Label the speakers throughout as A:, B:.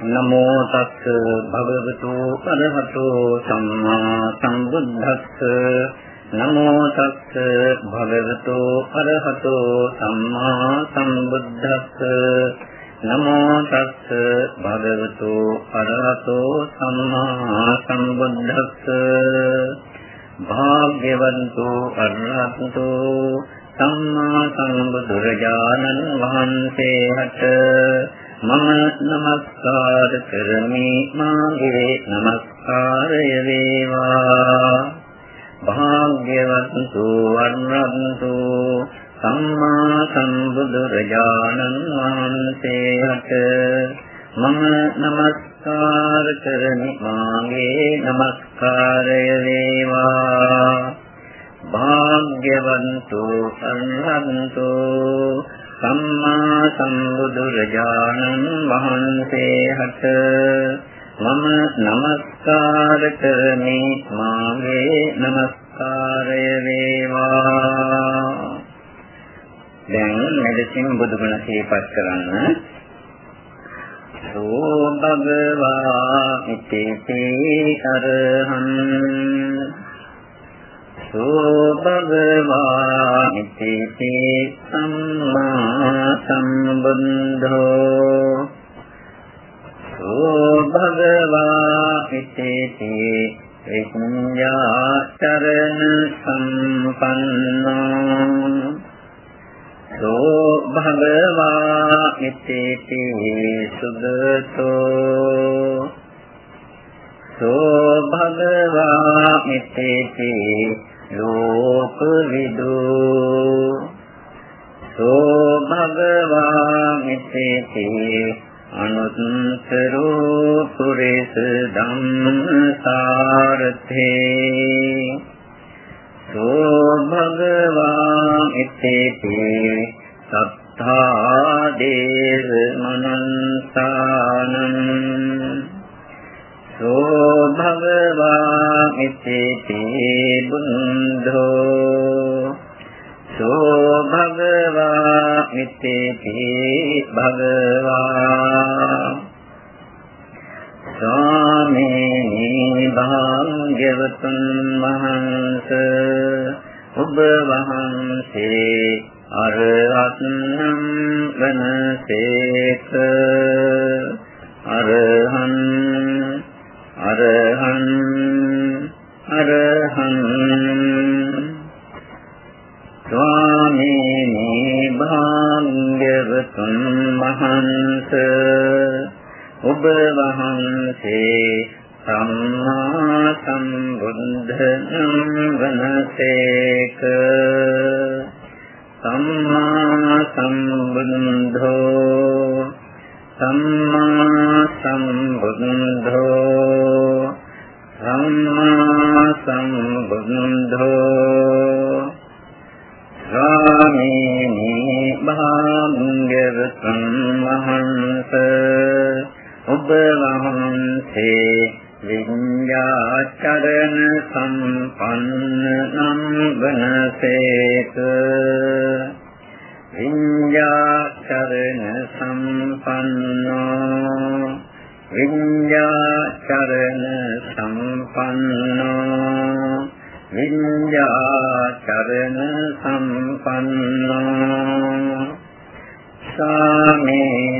A: නමෝ තස්ස භගවතු අරහතෝ සම්මා සම්බුද්දස්ස. නමෝ තස්ස භගවතු අරහතෝ සම්මා සම්බුද්දස්ස. නමෝ තස්ස භගවතු අරහතෝ සම්මා සම්බුද්දස්ස. භාග්‍යවන්තෝ අරහතෝ සම්මා සම්බුදුරජාණන් වහන්සේ හට මම නමස්කාර කරමි. මාගේ නමස්කාරය වේවා. භාග්‍යවත්තු වර්ණන්තු සම්මා සම්බුදුරජාණන් වහන්සේට මම නමස්කාර කරමි. මාගේ නමස්කාරය වේවා. භාග්‍යවන්තු සම්බුදුරජාණන් සම්මා සම්බුදුරජාණන් වහන්සේ හට මම নমස්කාර කරමි මාගේ নমස්කාරය වේවා. දැන් මෙදසින් බුදුගුණ සිහිපත් කරන්න. සෝ භගවා ඉති අරහං සෝ භගවා ඉති සම්මා සම්බුද්ධෝ සෝ භගවා ඉති විඤ්ඤාචරණ සම්පන්නෝ සෝ භගවා ඉති සුගතෝ සෝ භගවා ඉති ලෝකවිදු සෝ භගවා මිත්‍ති අනුත්තරෝ පුරේස ධම්මසාරතේ සෝ භගවා මිත්‍ති සත්තා දේව මනන්තානං සෝ භගවා ඉති බුද්ධෝ සෝ භගවා ඉති භගවා। ස්වාමීනි භාග්‍යවතුන් වහන්ස ඔබ වහන්සේ අරහත්නම් වනසේක අරහන් අරහං අරහං. ස්වාමීනි භාග්‍යවතුන් වහන්ස ඔබ වහන්සේ සම්මා සම්බුද්ධ වනසේක සම්මා සම්බුද්ධෝ සම්මා සම්බුද්ධෝ. සම්මා සම්බුද්ධෝ ස්වාමීනි භාග්‍යවතුන් වහන්ස ඔබ වහන්සේ විඤ්ඤාචරණ සම්පන්න නම් වනසේක. විඤ්ඤාචරණ සම්පන්නෝ විඤ්ඤාචරණ සම්පන්නෝ විඤ්ඤාචරණ සම්පන්නෝ සාමේනි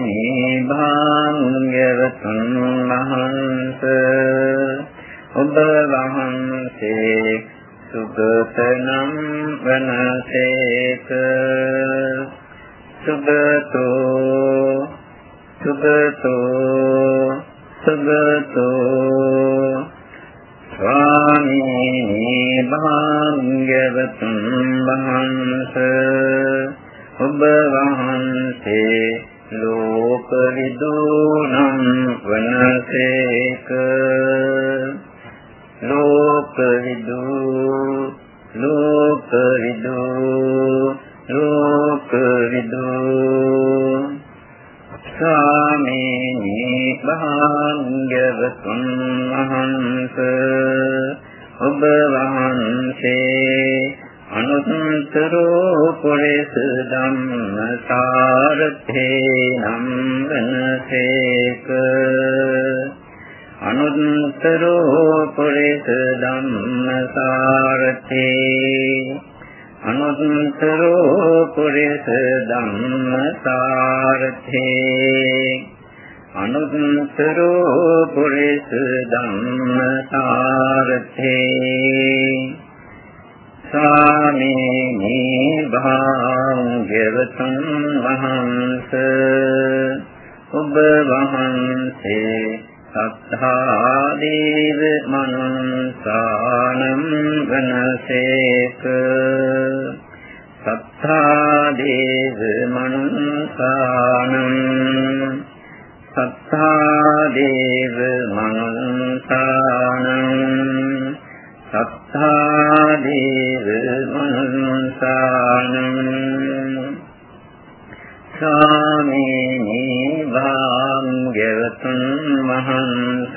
A: වහන්ස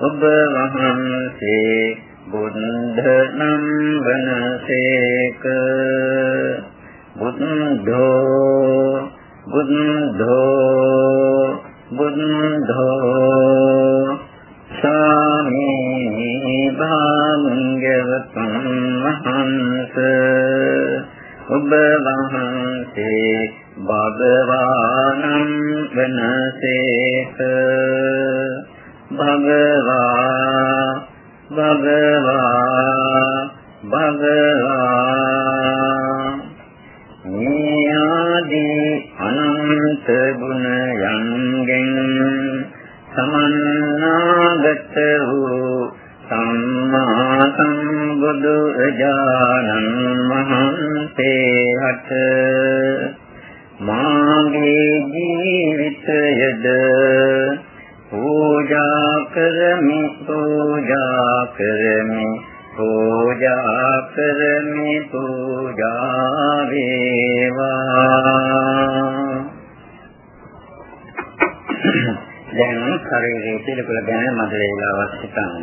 A: ඔබ වහන්සේ බුද්ධ නම් වනසේක බුද්ධෝ බුද්ධෝ බුද්ධෝ. ස්වාමීනි භාග්‍යවතුන් වහන්සේ ඔබ වහන්සේ භගවානං වනසේක. භගවා භගවා භගවා. නියාදී අනන්ත ගුණයන්ගෙන් සමන්නාගත වූ සම්මා සම්බුදු එජානන් වහන්සේ හට මාගේ ජීවිතයද පූජා කරමි පූජා කරමි පූජා කරමි පූජා වේවා. දැන් ශරීරයේ පිළිකුල ගැන මද වේලාවක් සිතන්න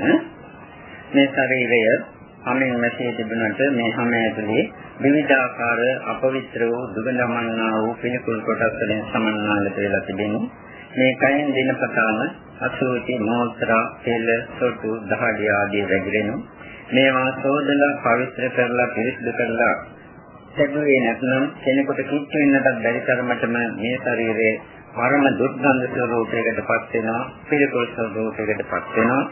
A: මේ ශරීරය හමෙන් මෙසේ තිබුණට මේ හැම ඇතුලේ විවිධාකාර අපවිත්‍ර වූ දුගඳමන්නා වූ පිළිකුල් කොටස් වලින් සමන්නාලත වෙලා තිබෙනවා. මේ කයෙන් දිනපතාම අසුචි, මෝත්‍රා, තෙල, සොටු, දහඩිය ආදී රැගෙන මේවා සෝදලා පවිත්‍ර කරලා පිරිසිදු කරලා සැදුවේ නැත්නම් කෙනෙකුට කිච්ච වෙන්නටත් බැරි තරමටම මේ ශරීරයේ පරම දුර්ගන්ධ ස්වરૂපයකටපත් වෙනවා පිළිකුල් ස්වરૂපයකටපත් වෙනවා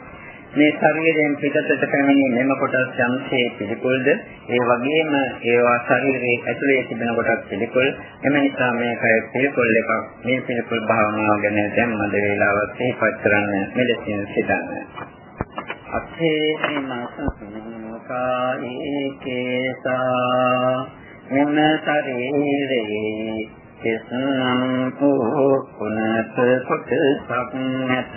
A: මේ ශරීරයෙන් පිටතට පැමිණි මෙම කොටස් යම්සේ පිළිකුල්ද? ඒ වගේම ඒවා ශරීරයේ ඇතුලේ තිබෙන කොටස් පිළිකුල්. එම නිසා මේකයි පිළිකුල් එකක්. මේ පිළිකුල් භාවනාව ගැන දැන් මද වේලාවක් සිහිපත් කරන්න මෙලෙසින් සිතන්න. අත්ථේ මාසුකායේ කේසා මෙම ශරීරයේ කෙස්නම් වූ කුණත කොටසක් නැත.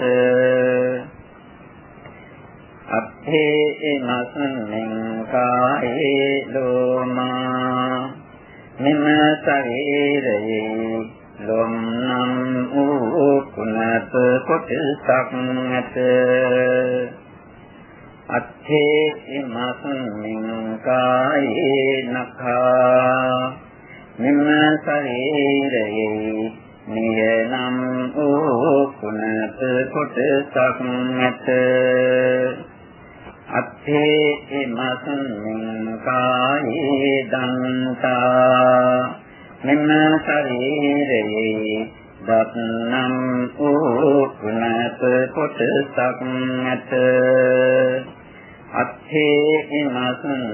A: අත්ථේ මස්මින් කායේ ලෝමා මෙම ශරීරයේ ලොම්නම් වූ කුණත කොටසක් නැත අත්ථේ මස්මින් කායේ නඛා මෙම ශරීරයේ නියනම් වූ කුණත කොටසක් නැත අත්තේ මසුන් කායේ දන්තා. මෙම ශරීරයේ දත්නම් උකුණත කොටසක් නැත. අත්තේ මසුන්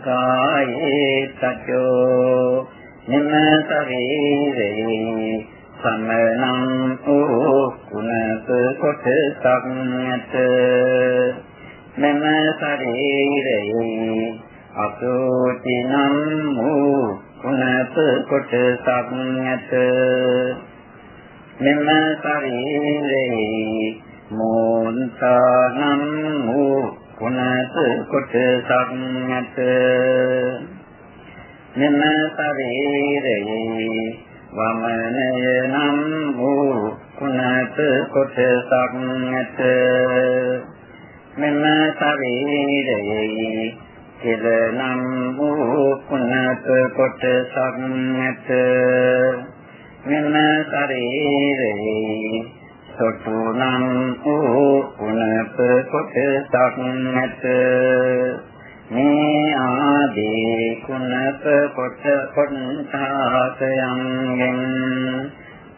A: කායේ තචෝ මෙම ශරීරයේ සමනම් උකුණත කොටසක් නැත. මෙම ශරීරයේ අසෝචිනම් වූ කුණත කොටසක් නැත මෙම ශරීරයේ මෝන්තානම් වූ කුණත කොටසක් නැත මෙම ශරීරයේ වමනය නම් වූ කුණත කොටසක් නැත මෙම ශරීරයේ කෙලනම් වූ කුණත කොටසක් නැත. මෙම ශරීරයේ සොටු නම් වූ උනප කොටසක් නැත. මේ ආදී කුණප කොට කොටාසයන්ගෙන්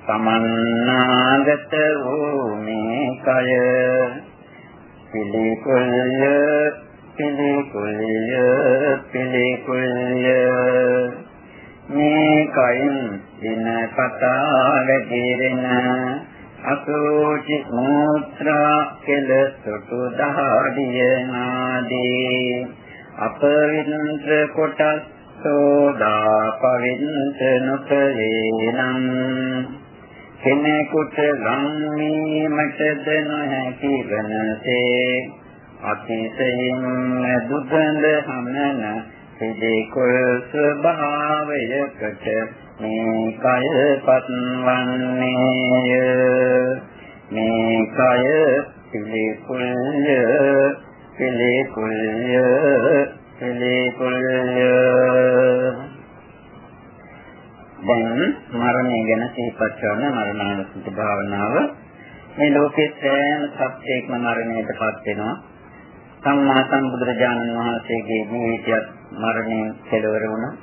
A: සමන්නාගත වූ මේ කය පිළිකුල්ය පිළිකුල්ය පිළිකුල්ය. මේ කයින් දින පතා වැඩිරෙන අසෝචි මූත්‍රා කෙලසොටු දහඩිය නාදී අපවින්ද්‍ර කොටස් සෝදා පවින්ත නොකලේනම්. කෙනෙකුට ලංවීමටද නොහැකි වනසේ අතිශයින් දුබඳ හමන පිළිකුල් ස්වභාවයකට මේ කය පත්වන්නේය. මේ කය පිළිකුල්ය පිළිකුල්ය පිළිකුල්ය දැන් මරණය ගැන සිහිපත් කරන මරණානුස්සති භාවනාව. මේ ලෝකයේ සෑම සත්‍යයක්ම මරණයටපත් වෙනවා. සම්මා සම්බුදුරජාණන් වහන්සේගේ ජීවිතයත් මරණයෙන් කෙලවර වුණා.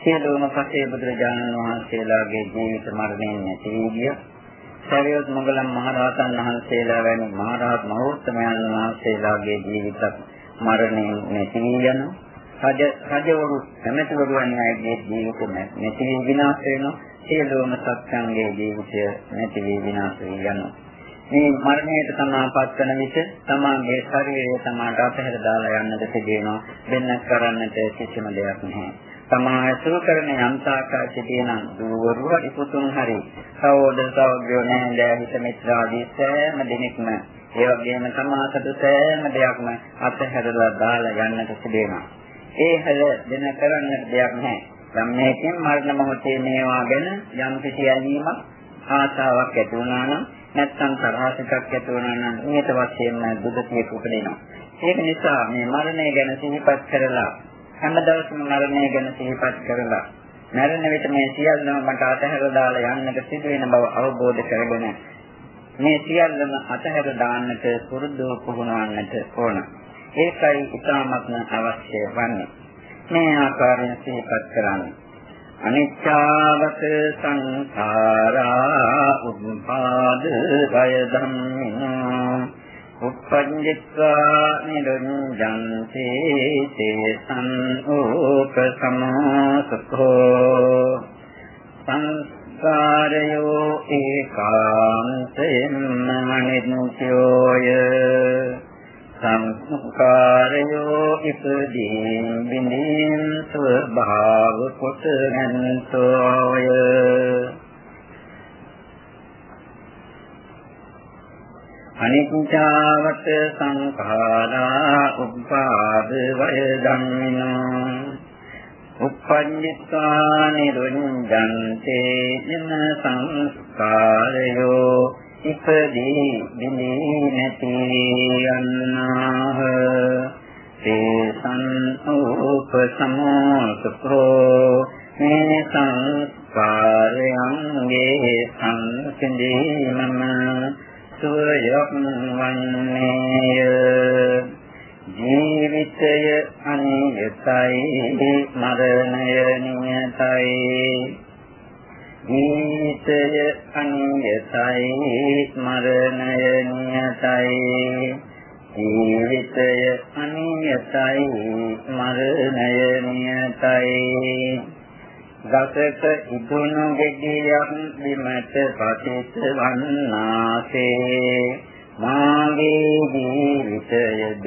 A: සියලුම පසේ බුදුරජාණන් වහන්සේලාගේ ජීවිත මරණයෙන් නැති වී ගියා. සරියොත් මොගලන් මහරහතන් වහන්සේලා වැනි මහරහත් මහෝත්තමයන් වහන්සේලාගේ ජීවිත මරණයෙන් නැති වී යනවා. රජ රජවරු කැමැතිවරු වන්නේගේ ජීවිත නැති වී විනාශ වෙනවා. සියලුම සත්‍යංගයේ ජීවිතය නැති වී විනාශ වී යනවා. මේ මරණයට සමාපත් වන විට තමාගේ ශරීරය තමාට අතහැර දාලා යන්නට සිදුවෙනවා. වෙනස් කරන්නට කිසිම දෙයක් නැහැ. තමා ඇසුරු කරන යම්තාකා සිටින දුවරු හරි පුතුන් හරි සහෝදර සහෝදරයෝ නැහැ හිත මිත්‍රාදී සෑම දිනෙකම ඒ වගේම තමා සතු සෑම දෙයක්ම අතහැරලා දාලා යන්නට සිදුවෙනවා. ඒ හැල දෙන කරන්නට දෙයක් නැහැ. යම් මේකෙන් මරණ මොහොතේ මේවා ගැන යම් කිසි ඇලීමක් ආසාවක් ඇති වුණා නම් නැත්නම් තරහසකක් ඇති වුණා නම් ඊට වශයෙන්ම බුදුතිය උපදිනවා. ඒක නිසා මේ මරණය ගැන සිහිපත් කරලා හැමදාම මරණය ගැන සිහිපත් කරලා මරණ විට මේ සියල්ලම මට අතහැර දාලා යන්නට සිදු වෙන බව අවබෝධ කරගෙන මේ සියල්ලම අතහැර දාන්නට පුරුදු පුහුණුවන්නට ඕන. ඒකයි ඉතාමත්ම අවශ්‍ය වන්නේ. මේ ආකාරයෙන් සිහිපත් කරන්නේ. අනිච්චාවත සංඛාරා උපාද වය ධම්මිනෝ උප්පඤ්ඤත්වා නිරංජන්ති තේසං ඕපසමෝසකෝ සංස්කාරයෝ ඒකාන්තයෙන්ම අනිත්‍යෝය සංස්කාරයෝ ඉපදීන් බිඳීන් ස්වභාව කොට ගන්නතෝය. අනිත්‍යවත සංඛාරා උපාද වය ධම්මිනෝ උප්පඤ්ඤිතා නිරුඤ්ජන්තේ යන සංස්කාරයෝ ඉපදී බිනී නැති යන්නාහ තේසං උපසමෝසකෝ. මේ සංස්කාරයන්ගේ සංසිඳීමම සුවයක් වන්නේය. ජීවිතය අනියතයි මරණය නියතයි. ජීවිතය අනියතයි මරණය නියතයි. ජීවිතය අනියතයි මරණය නියතයි. ගතක ඉදුණු ගෙඩියක් බිමට පතිත වන්නාසේ. මාගේ ජීවිතයද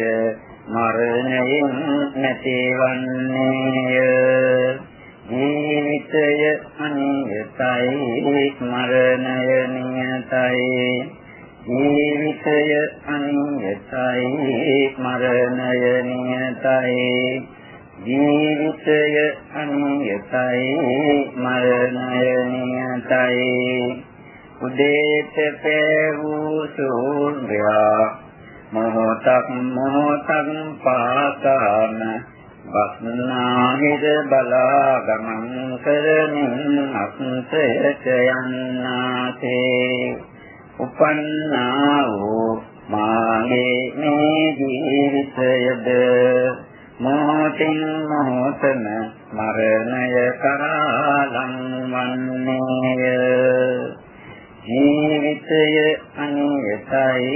A: මරණයෙන් නැතිවන්නේය. ජීවිතය අනියතයි මරණය නියතයි. ජීවිතය අනියතයි මරණය නියතයි. ජීවිතය අනියතයි මරණය නියතයි. උදේට පෙරූ සූර්යා මොහොතක් මොහොතක් පාතාන වස්නාහිද බලා ගමන් කරමින් අත්සයට යන්නාසේ උපන්නා වූ මාගේ මේ ජීවිතයද මොහොතින් මොහොතම මරණය කරා ලංවන්නේය. ජීවිතය අනියතයි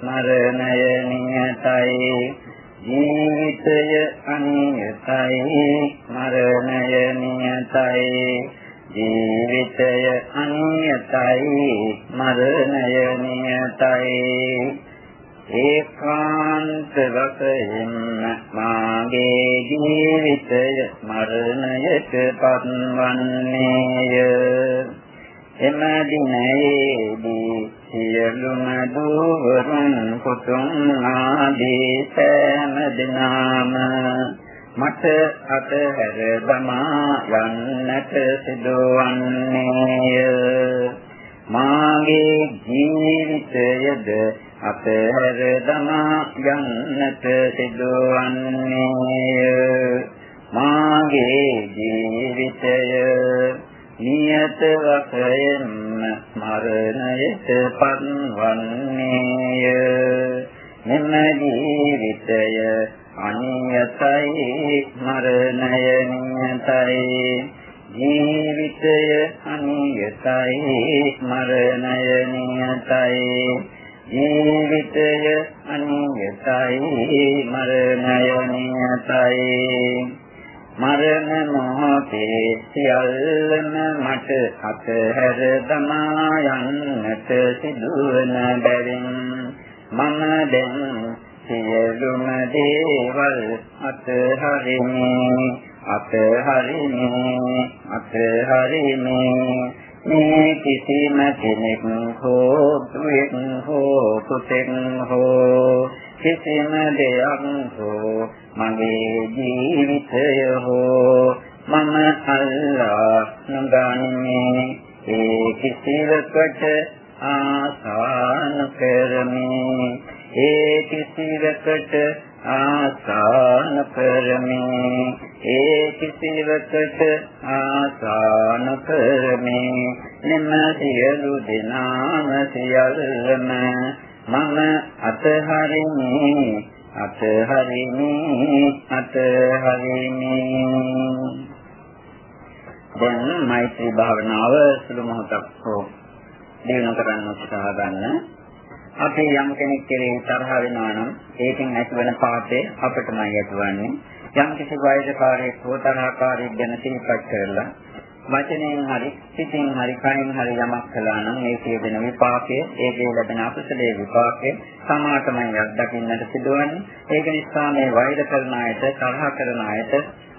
A: මරණය නියතයි. ජීවිතය අනියතයි මරණය නියතයි. ජීවිතය අනියතයි මරණය නියතයි. ඒකාන්ත වශයෙන් මාගේ ජීවිතය මරණයට පත්වන්නේය. එම දිනයේදී සියලුම දුවරුන් පුතුන් ආදී සෑම දිනම මට අතහැර දමා යන්නට සිදුවන්නේය. මාගේ ජීවිතයද අපහැර දමා යන්නට සිදුවන්නේය නියත වශයෙන්ම මරණයට පත්වන්නේය. මෙම ජීවිතය අනියතයි මරණය නියතයි. ජීවිතය අනියතයි මරණය නියතයි. ජීවිතය අනියතයි මරණය නියතයි. මරණ මොහොතේ සියල්ලම මට අතහැර දමා යන්නට සිදුවන බැවින් මම දැන් සියලුම දේවල් අතහරිමි අතහරිමි අතහරිමි. මේ කිසිම කෙනෙක් හෝ දුවෙක් හෝ පුතෙක් හෝ කිසිම දෙයක් හෝ මගේ ජීවිතය හෝ මම අල්ලා නොගන්නේ. ඒ කිසිවකට ආසාන කරමි. ඒ කිසිවකට ආසාන කරමි. ඒ කිසිවකට ආසාන කරමි. නිම සියලු දෙනාම සියල්ලම මම අතහරිමි අතහරිමි අතහරිමි දැන් මෛත්‍රී භාවනාව සුළු මොහොතක් හෝ දිනු කරන්න උත්සාහ ගන්න අපි යම් කෙනෙක් කෙරෙහි තරහ වෙනවා නම් ඒකෙන් ඇතිවන පාපය අපටමයි ඇතිවන්නේ. යම් කිසි වෛරකාරයෙක් හෝ තරහකාරයෙක් ගැන සිහිපත් කරලා වචනයෙන් හරි සිතින් හරි කයින් හරි යමක් කළා නම් ඒකේ වෙන විපාකය ඒකේ ලැබෙන අකුසලයේ විපාකය සමාතමයි අත්දකින්නට සිදුවන්නේ. ඒක නිසා මේ වෛර කරන අයට තරහ කරන අයට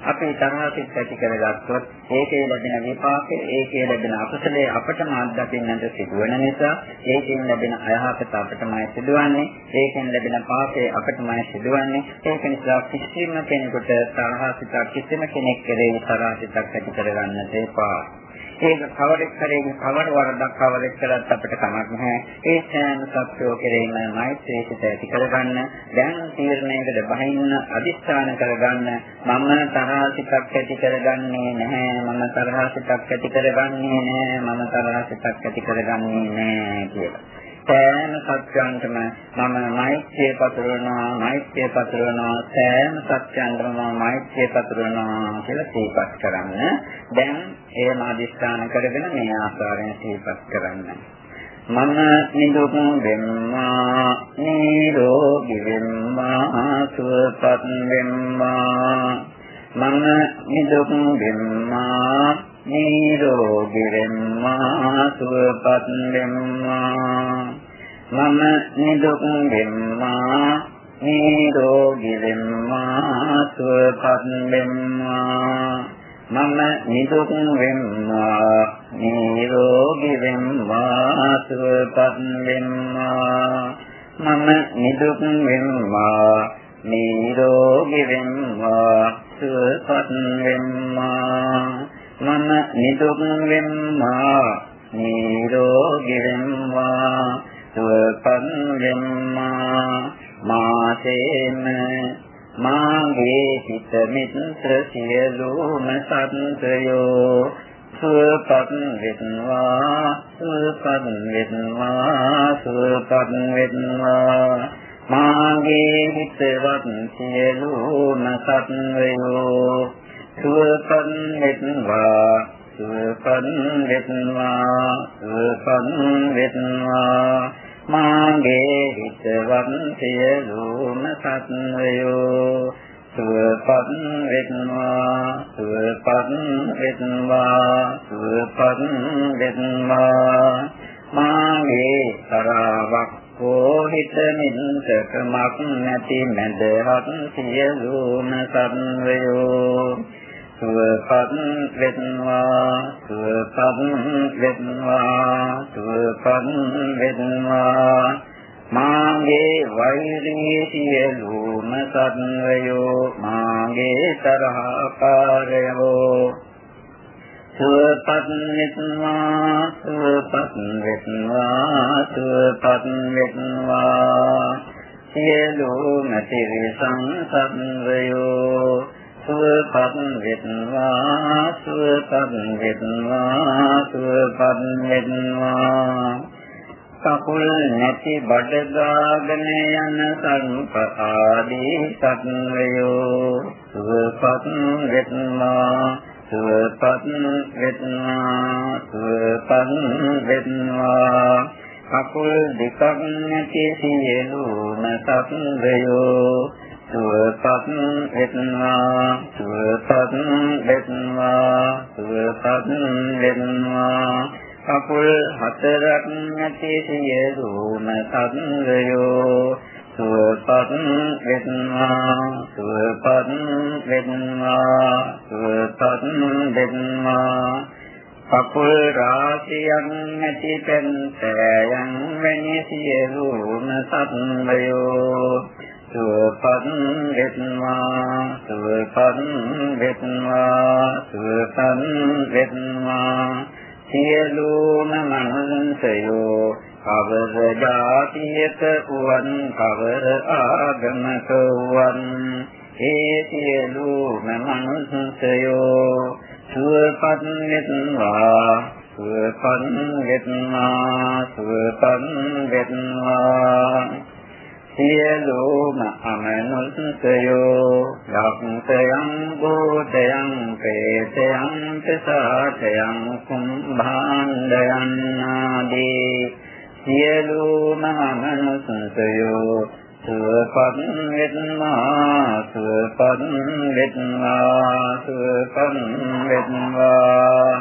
A: අපි තරහසිත ඇති කරගත්තොත් ඒකේ ලැබෙන විපාකේ ඒකේ ලැබෙන අකුසලයේ අපටම අත්දකින්නට සිදුවන නිසා ඒකෙන් ලැබෙන අයහපත අපටමයි සිදුවන්නේ ඒකෙන් ලැබෙන පාපේ අපටමයි සිදුවන්නේ. ඒක නිසා කිසිම කෙනෙකුට තරහසිත කිසිම කෙනෙක් කෙරෙහි තරහසිතක් ඇති කරගන්නට එපා ඒක කවරෙක් කරේ කවර වරදක් කවරෙක් කරත් අපිට කමක් නැහැ. ඒ සෑම සත්‍යෝ කෙරෙහිම මෛත්‍රී සිත ඇති කරගන්න, දැන් තීරණයකට බහින්න අදිස්ථාන කරගන්න, මම තරහා සිතක් ඇති කරගන්නේ නැහැ, මම තරහා සිතක් ඇති කරගන්නේ නැහැ, මම තරහා සිතක් ඇති කරගන්නේ නැහැ කියලා. සෑම සත්‍යයන්ටම මම මෛත්‍රිය පතුරවනවා මෛත්‍රිය පතුරවනවා සෑම සත්‍යයන්ටම මම මෛත්‍රිය පතුරවනවා කියලා සිහිපත් කරන්න. දැන් ඒ මාදිස්ථාන කරගෙන මේ ආකාරයෙන් සිහිපත් කරන්න. මම නිදුක් වෙම්මා නිරෝගී වෙම්මා සුවපත් වෙම්මා මම නිදුක් වෙම්මා නිරෝගී වෙම්මා සුවපත් වෙම්මා මම නිදුක් වෙම්මා නිරෝගී වෙම්මා සුවපත් වෙම්මා මම නිදුක් වෙම්මා නිරෝගී වෙම්මා සුවපත් වෙම්මා මම නිදුක් වෙම්මා නිරෝගී වෙම්මා සුවපත් වෙම්මා මම නිදුක් වෙම්මා නිරෝගී වෙම්මා සුවපත් වෙම්මා මාසේම මාගේ හිත මිත්‍ර සියලුම සත්ත්වයෝ සුවපත් වෙත්වා සුවපත් වෙත්වා සුවපත් වෙත්වා මාගේ හිතවත් සියලුම සත්වයෝ සුවපත් වෙත්වා සුවපත් වෙත්වා සුවපත් වෙත්වා මාගේ හිතවත් සියලුම සත්වයෝ සුවපත් වෙත්වා සුවපත් වෙත්වා සුවපත් වෙත්වා මාගේ තරවක් කෝහිත මින්තකමක් නැති මැදහත් සියලුම සත්වයෝ සුවපත් වෙත්වා සුවපත් වෙත්වා සුවපත් වෙත්වා මාගේ වෛරී සියලුම සත්වයෝ මාගේ තරහකාරයෝ. සුවපත් වෙත්වා සුවපත් වෙත්වා සුවපත් වෙත්වා සියලුම තිරිසං සත්වයෝ සුවපත් වෙත්වා සුවපත් වෙත්වා සුවපත් වෙත්වා කකුල් නැති බඩගාගෙන යන සංප ආදී සත්වයෝ සුවපත් වෙත්වා සුවපත් වෙත්වා සුවපත් වෙත්වා කකුල් දෙකක් නැති සියලුම සත්වයෝ සුවපත් වෙත්වා සුවපත් වෙත්වා සුවපත් වෙත්වා. කකුල් හතරක් නැති සියලුම සත්වයෝ සුවපත් වෙත්වා සුවපත් වෙත්වා සුවපත් වෙත්වා. කකුල් රාශියක් නැති පෙන්තයන් වැනි සියලුම සත්වයෝ සුවපත් වෙත්වා සුවපත් වෙත්වා සුවපත් වෙත්වා සියලුම මනුස්සයෝ කවර જાතියක වුවන් කවර ආගමක වුවන් ඒ සියලුම මනුස්සයෝ සුවපත් වෙත්වා සුවපත් වෙත්වා සුවපත් වෙත්වා සියලුම අමනුස්සයෝ ලක්ෂයං භූතයං ප්‍රේතයං ප්‍රසාතයං කුම්භාණ්ඩයන් ආදී සියලුම අමනුස්සයෝ සුවපත් වෙත්වා සුවපත් වෙත්වා සුවපත් වෙත්වා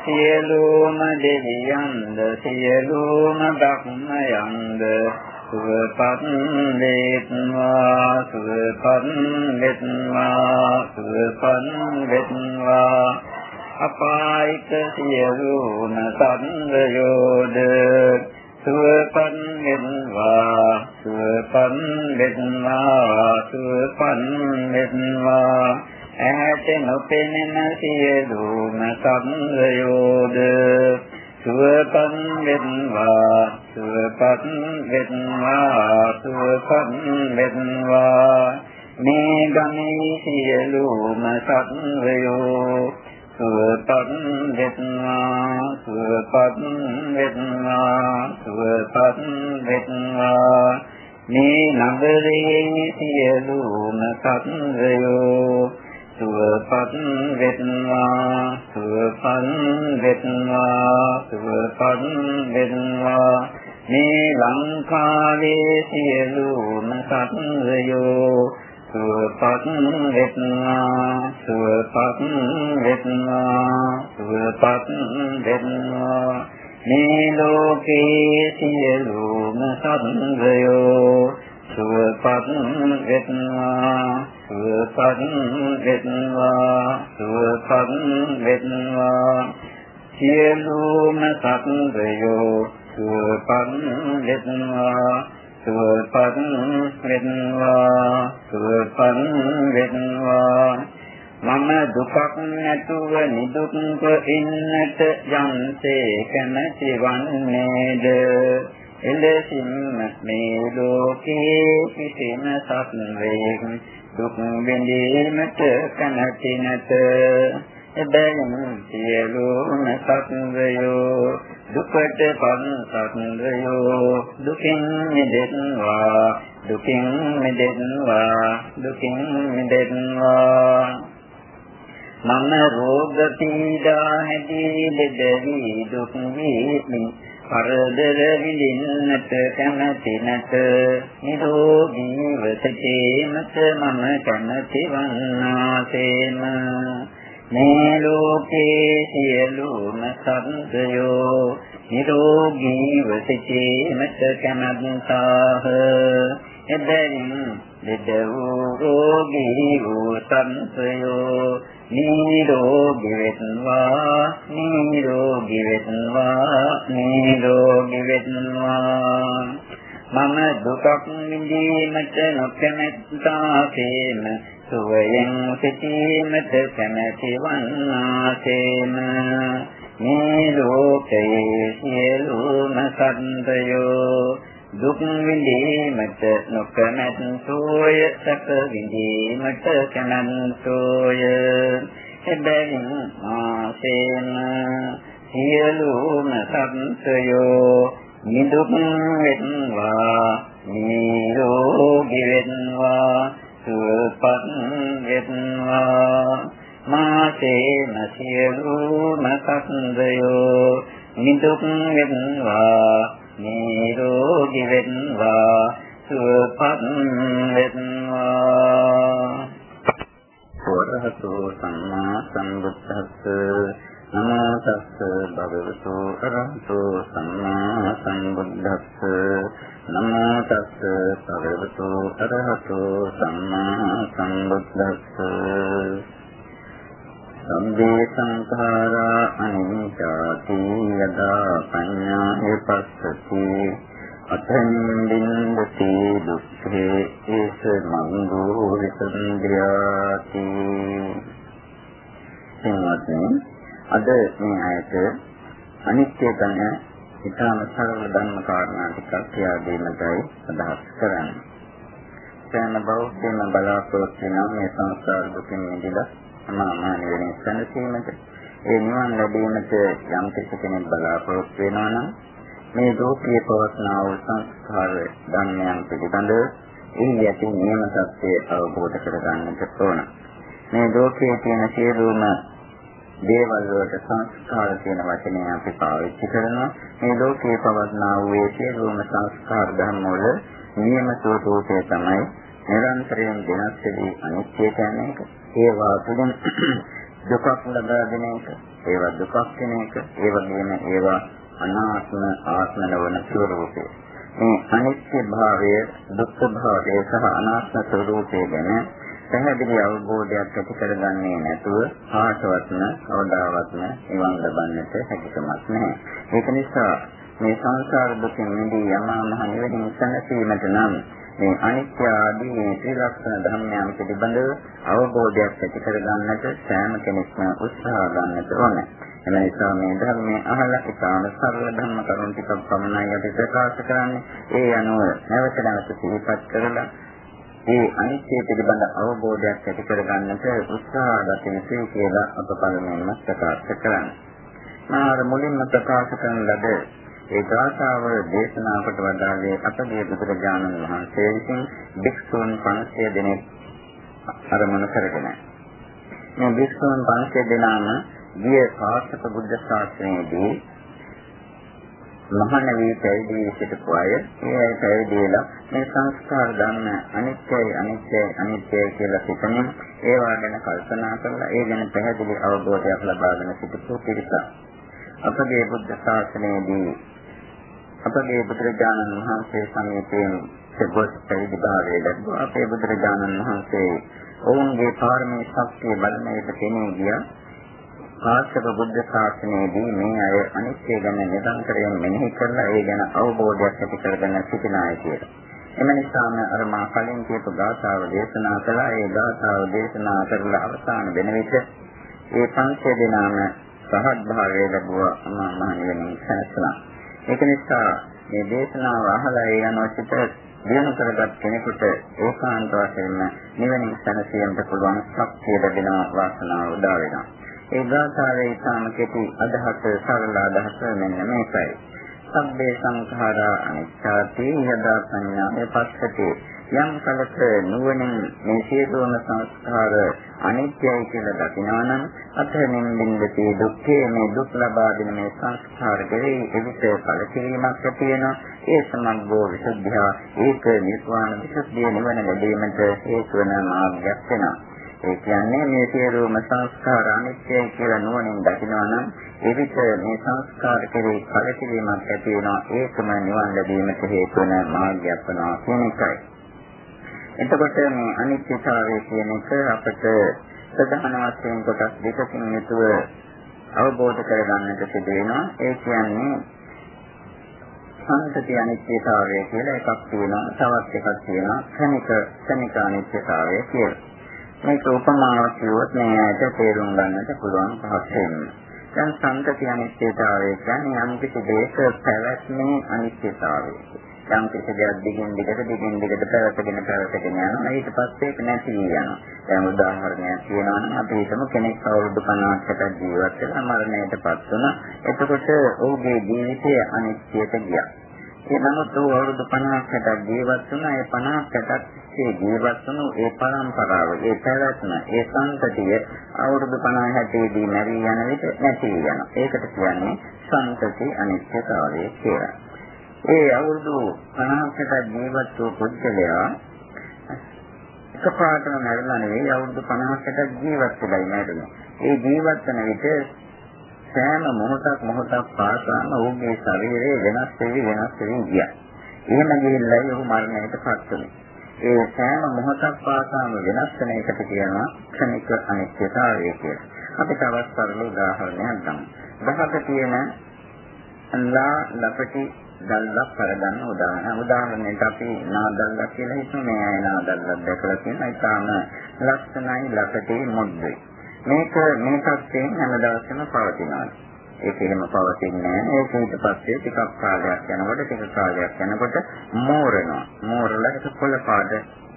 A: සියලුම දෙවියන්ද සියලුම ධර්මයන්ද සුවපත් වේත්වා සුවපත් වෙත්වා සුවපත් වෙත්වා අපායික සියලුම සම්දයෝද සුවපත් වෙත්වා සුවපත් වෙත්වා සුවපත් වෙත්වා ඇහැට නොපෙනෙන සියලුම සම්දයෝද සුවපත් වෙත්වා සුවපත් වෙත්වා සුවපත් වෙත්වා මේ ගමේ සියලුම සත්වයෝ සුවපත් වෙත්වා සුවපත් වෙත්වා සුවපත් වෙත්වා මේ නගරයේ සියලුම සත්වයෝ සුවපත් වෙත්වා සුවපත් වෙත්වා සුවපත් වෙත්වා මේ ලංකාවේ සියලුම සත්වයෝ සුවපත් වෙත්වා සුවපත් වෙත්වා සුවපත් වෙත්වා මේ ලෝකේ සියලුම සත්වයෝ සුවපත් වෙත්වා සුවපත් වෙත්වා සුවපත් වෙත්වා සියලුම සත්වයෝ සුවපත් වෙත්වා. සුවපත් වෙත්වා සුවපත් වෙත්වා මම දුකක් නැතුව නිදුක්ව ඉන්නට යම්සේ කැමැති වන්නේද එලෙසින්ම මේ ලෝකයේ කිසිම සත්වයෙක් දුක් විඳීමට කැමැති නැත. එබැවින් සියලුම සත්වයෝ දුකට පන්සත්වයෝ දුකින් මිදෙත්වා දුකින් මිදෙත්වා දුකින් මිදෙත්වා මම රෝග පීඩා හැදී දෙදවි දුක් වී කරදර විඳින්නට කැමති නැත නිරෝගීව සිටීමට මම කැමති වන්නාසේම මේ ලෝකේ සියලුම සත්ත්වයෝ නිරෝගීව සිටීමට කැමැත්තාහ. එබැවින් දෙද වූ රෝගී වූ සත්ත්වයෝ නිරෝගී වෙත්වා නිරෝගී වෙත්වා නිරෝගී වෙත්වා මම දුකක් විඳීමට නොකැමැත්තාසේම සුවයෙන් සිටීමට කැමැති වන්නාසේම මේ ලෝකයේ සියලුම සත්ත්වයෝ දුක් විඳීමට නොකමැත්තෝය සැප විඳීමට කැමැත්තෝය එබැවින් ආසේන සියලුම සත්ත්වයෝ නිදුක් වෙත්වා නිරෝගී වෙත්වා සුවපත් වෙත්වා. මාසේන සියලුම සත්ත්වයෝ නිදුක් වෙත්වා නිරෝගී වෙත්වා සුවපත් වෙත්වා වරහතෝ සම්මා සම්බුද්දස්ස නමෝ තස්ස භගවතු අරහතෝ සම්මා සම්බුද්දස්ස නමෝ තස්ස භගවතු අරහතෝ සම්මා සම්බුද්දස්ස. සම්බේ සංඛාරා අනිච්චාති යදා පඤ්ඤාය පස්සති අතෙන්දින්දති දුක්ඛේ ඒස මංගෝ විසන්ද්‍යාති එන්නත්නේ අද මේ ඇයට අනිත්‍ය ගැන ඉතාම සරල ධර්ම කාරණා ටිකක් කියා දෙන්නටයි අදහස් කරන්නේ. සෑම බෞද්ධයම බලාපොරොත්තු වෙන මේ සංසාර දුකින් මිදලා සමාමාන වෙන සැනසීමට ඒ නිවන් ලැබීමට යම් කෙනෙක් බලාපොරොත්තු වෙනවා නම් මේ ලෝකයේ පවස්නා වූ සංස්කාර ධර්මයන් පිළිබඳව එහි ඇති නියම සත්‍යය අවබෝධ කරගන්නට ඕන. මේ ලෝකයේ තියෙන සියලුම දේවල් වලට සංස්කාර කියන වචනය අපි පාවිච්චි කරනවා. මේ ලෝකයේ පවස්නා වූ ඒ සියලුම සංස්කාර ධර්ම වල නියම ස්වરૂපය තමයි නිරන්තරයෙන් වෙනස් වෙවි අනිත්‍ය කියන එක. ඒවා තුළින් දුකක් ලබා දෙන එක, ඒවා දුකක් වෙන එක, ඒ වගේම ඒවා අනාත්ම ආත්ම ලවන ස්වરૂපය. මේ අනිත්‍ය භාවය, දුක්ඛ භාවය සහ අනාත්ම ස්වરૂපය ගැන පැහැදිලි අවබෝධයක් ඇති කරගන්නේ නැතුව ආශවත්න, අවදාවත්න නිවන් ලබන්නට හැකියාවක් නැහැ. ඒක නිසා මේ සංසාර දුකින් මිදී යමා මහ නිවනින් සැනසීමට නම් මේ අනිත්‍ය ආදී මේ ත්‍රිලක්ෂණ ධර්මයන් පිළිබඳව අවබෝධයක් ඇති කර ගන්නට සෑම කෙනෙක්ම උත්සාහ ගන්නට ඕනේ. එම නිසා මේ ධර්මයේ අහලා ඉතාම සරල ධර්ම කරුණු ටිකක් පමණයි අපි ප්‍රකාශ කරන්නේ. ඒ අනුව නැවත නැවත සිහිපත් කරලා මේ අනිත්‍ය පිළිබඳ අවබෝධයක් ඇති කර ගන්නට උත්සාහ ගත යුතුයි කියලා අප පළමුවෙන්ම ප්‍රකාශ කරන්නේ. මාර මුලින්ම ප්‍රකාශ කරන ලද ඒ ගාථාව දේශනා කොට වදාළේ අපගේ බුදුරජාණන් වහන්සේ විසින් භික්ෂූන් 500 දෙනෙක් අරමුණු කරගෙන. මේ භික්ෂූන් 500 දෙනාම ගිය කාශ්‍යප බුද්ධ ශාසනයේදී මහාන වී පැවිදි සිටපු අය ඒ අය පැවිදිලා මේ සංස්කාර ධර්ම අනිත්‍යයි අනිත්‍යයි අනිත්‍යයි කියලා සිතමින් ඒවා ගැන කල්පනා කරලා ඒ ගැන පැහැදිලි අවබෝධයක් ලබාගෙන සිටපු පිරිසක්. අපගේ බුද්ධ ශාසනයේදී අපගේ බුදුරජාණන් වහන්සේ සමීපයෙන් සෙබොස් පැවිදි භාවයේ ලැබුවා. අපේ බුදුරජාණන් වහන්සේ ඔවුන්ගේ පාරමී ශක්තිය බලනයට පෙනී ගියා. කාශ්‍යප බුද්ධ ශාසනයේදී මේ අය අනිත්‍ය ගැන නිරන්තරයෙන් මෙනෙහි කරලා ඒ ගැන අවබෝධයක් ඇති කරගෙන සිටින අය කියලා. එම නිසාම අර මා කලින් කියපු ගාථාව දේශනා කළා. ඒ ගාථාව දේශනා කරලා අවසාන වෙන විට ඒ පංච දෙනාම සහත් භාවයේ ලැබුවා මහා මහණෙනි සැනසුණා. ඒක නිසා මේ දේශනාව අහලා ඒ අනුව සිත දිනු කරගත් කෙනෙකුට ඒකාන්ත වශයෙන්ම නිවනින් සැනසීමට පුළුවන් ශක්තිය ලැබෙනවා වාසනාව උදා වෙනවා. ඒ ගාථාවේ ඉතාම කෙටි අදහස සරල අදහස මෙන්න මේකයි. සබ්බේ සංඛාරා අනිච්චාති යදා සංඥා පස්සති යම් කලක නුවණින් මේ සියලුම සංස්කාර අනිත්‍යයි කියලා දකිනවා නම් අතරින් බින්දති දුක්ඛේ මේ දුක් ලබා දෙන මේ සංස්කාර කෙරෙහි එවිට කලකිරීමක් ඇති වෙනවා. ඒ සමග්ගෝ විසුද්ධිය ඒක නිර්වාණ විසුද්ධිය නිවන ලැබීමට හේතු වන මාර්ගයක් වෙනවා. ඒ කියන්නේ මේ සියලුම සංස්කාර අනිත්‍යයි කියලා නුවණින් දකිනවා නම් එවිට මේ සංස්කාර කෙරෙහි කලකිරීමක් ඇති වෙනවා. ඒකම නිවන් ලැබීමට හේතු වන මාර්ගයක් වෙනවා කියන එකයි. එතකොට මේ අනිත්‍යතාවය කියන එක අපිට ප්‍රධාන වශයෙන් කොටස් දෙකකින් යුතුව අවබෝධ කරගන්නට සිදු වෙනවා. ඒ කියන්නේ සංතති අනිත්‍යතාවය කියලා එකක් තියෙනවා. තවත් එකක් තියෙනවා. ක්ෂණික ක්ෂණික අනිත්‍යතාවය කියලා. මේක උපමාවක් කිව්වොත් මේ ඇයට තේරුම් ගන්නට පුළුවන් පහසු වෙනවා. දැන් සංකති අනිත්‍යතාවය කියන්නේ යම් කිසි දෙයක පැවැත්මේ අනිත්‍යතාවය. යම් කිසි දෙයක් දිගින් දිගට දිගින් දිගට පැවැත්ගෙන පැවැත්ගෙන යනවා. ඊට පස්සේ ඒක නැති යනවා. දැන් උදාහරණයක් කියනවා නම් අපි හිතමු කෙනෙක් අවුරුදු 50කට ජීවත් වෙලා මරණයටපත් වුණා. එතකොට ඔහුගේ ජීවිතය අනිත්‍යයට ගියා. ඒ නමුත් ਉਹ අවුරුදු 50කට ජීවත් වුණා. ඒ 50කටත් ඒ ජීවත් වුණු ඒ පරම්පරාව, ඒ පැවැත්ම, ඒ සංතතිය අවුරුදු 50 60 දී නැරී යන විට නැති යනවා. ඒකට කියන්නේ සංතති අනිත්‍යතාවය කියලා. ඒ අවුරුදු 50කට ජීවත් වූ පුද්ගලයා එකපාරටම මැරෙලා නෙවෙයි අවුරුදු 50කට ජීවත් වෙලා ඉන්නේ. ඒ ජීවත් වෙන විට සෑම මොහොතක් මොහොතක් පාසාම ඔහුගේ ශරීරය වෙනස් වෙවි වෙනස් වෙවි ගියා. එහෙම ගිහිල්ලා ඔහු මරණයටපත් වුණා. ඒ සෑම මොහොතක් පාසාම වෙනස් වෙන එකට කියනවා ක්ෂණික අනිත්‍යතාවය කියලා. අපි තවත් සරල උදාහරණයක් ගමු. දහක තියෙන ලා ලපටි දල්ලක් කරගන්න උදාහරණ. උදාහරණයක් අපි නාදල්ලක් කියලා හිතමු. මේ අය නාදල්ලක් දැකලා තියෙනවා. ඒකම ලක්ෂණයි ලපටි මොද්දේ. මේක මේ පැත්තෙන් හැම දවසම පවතිනවා. ඒක එහෙම පවතින්නේ නැහැ. ඒක ඊට පස්සේ ටිකක් කාලයක් යනකොට ටික කාලයක් යනකොට මෝරනවා. මෝරලා ඒක කොළ පාට,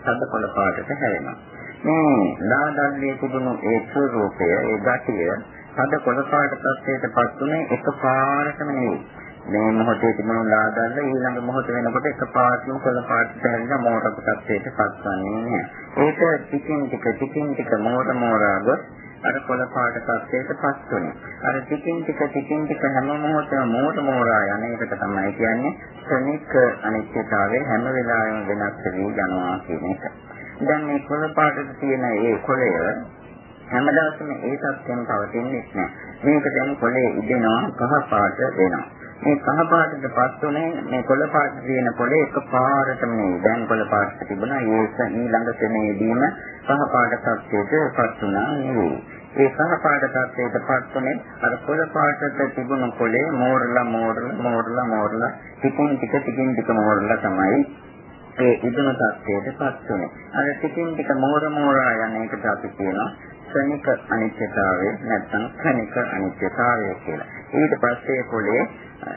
A: සද කොළ පාටට හැරෙනවා. මේ ලාදල්ලේ තිබුණු ඒ ස්වરૂපය, ඒ ගතිය සද කොළ පාට තත්ත්වයටපත් උනේ එකපාරටම නෙවෙයි. මේ මොහොතේ තිබුණු ලාදල්ල ඊළඟ මොහොත වෙනකොට එකපාරටම කොළ පාටට හැරෙන මෝරපු තත්ත්වයටපත් වන්නේ නැහැ. ඒක ටිකින් ටික ටිකින් ටික මෝර මෝරා ගොස් අර කොළ පාට තත්ත්වයට පත් වෙනවා. අර ටිකින් ටික ටිකින් ටික හැම මොහොතම මෝට මෝරා යන එකට තමයි කියන්නේ ක්‍රමික අනිත්‍යතාවය හැම වෙලාවෙම වෙනස් වෙවි යනවා කියන එක. දැන් මේ කොළ පාටට තියෙන ඒ කොළය හැමදාම ඒ තත්ත්වයෙන් පවතින්නේ නැහැ. මේක දැන් කොළේ ඉදෙනවා කහ පාට වෙනවා. මේ කහ පාටට පස්සුනේ මේ කොළ පාට තියෙන පොළේ එක පාරටම නෙවෙයි. දැන් කොළ පාට තිබුණා ඒක ඊළඟ සෙනෙදීම කහ පාට තත්ත්වයට පත් වුණා නෙවෙයි. ඒ කහ පාට තත්ත්වයට පත්ුනේ අර කොළ පාටට තිබුණු කොළේ මෝරලා මෝරලා මෝරලා මෝරලා ටිකින් ටික ටිකින් ටික මෝරලා තමයි ඒ ඉදම තත්ත්වයට පත්ුනේ. අර ටිකින් ටික මෝර මෝරා යන එකට අපි කියනවා ක්ෂණික අනිත්‍යතාවය නැත්නම් ක්ෂණික අනිත්‍යතාවය කියලා. ඊට පස්සේ කොළේ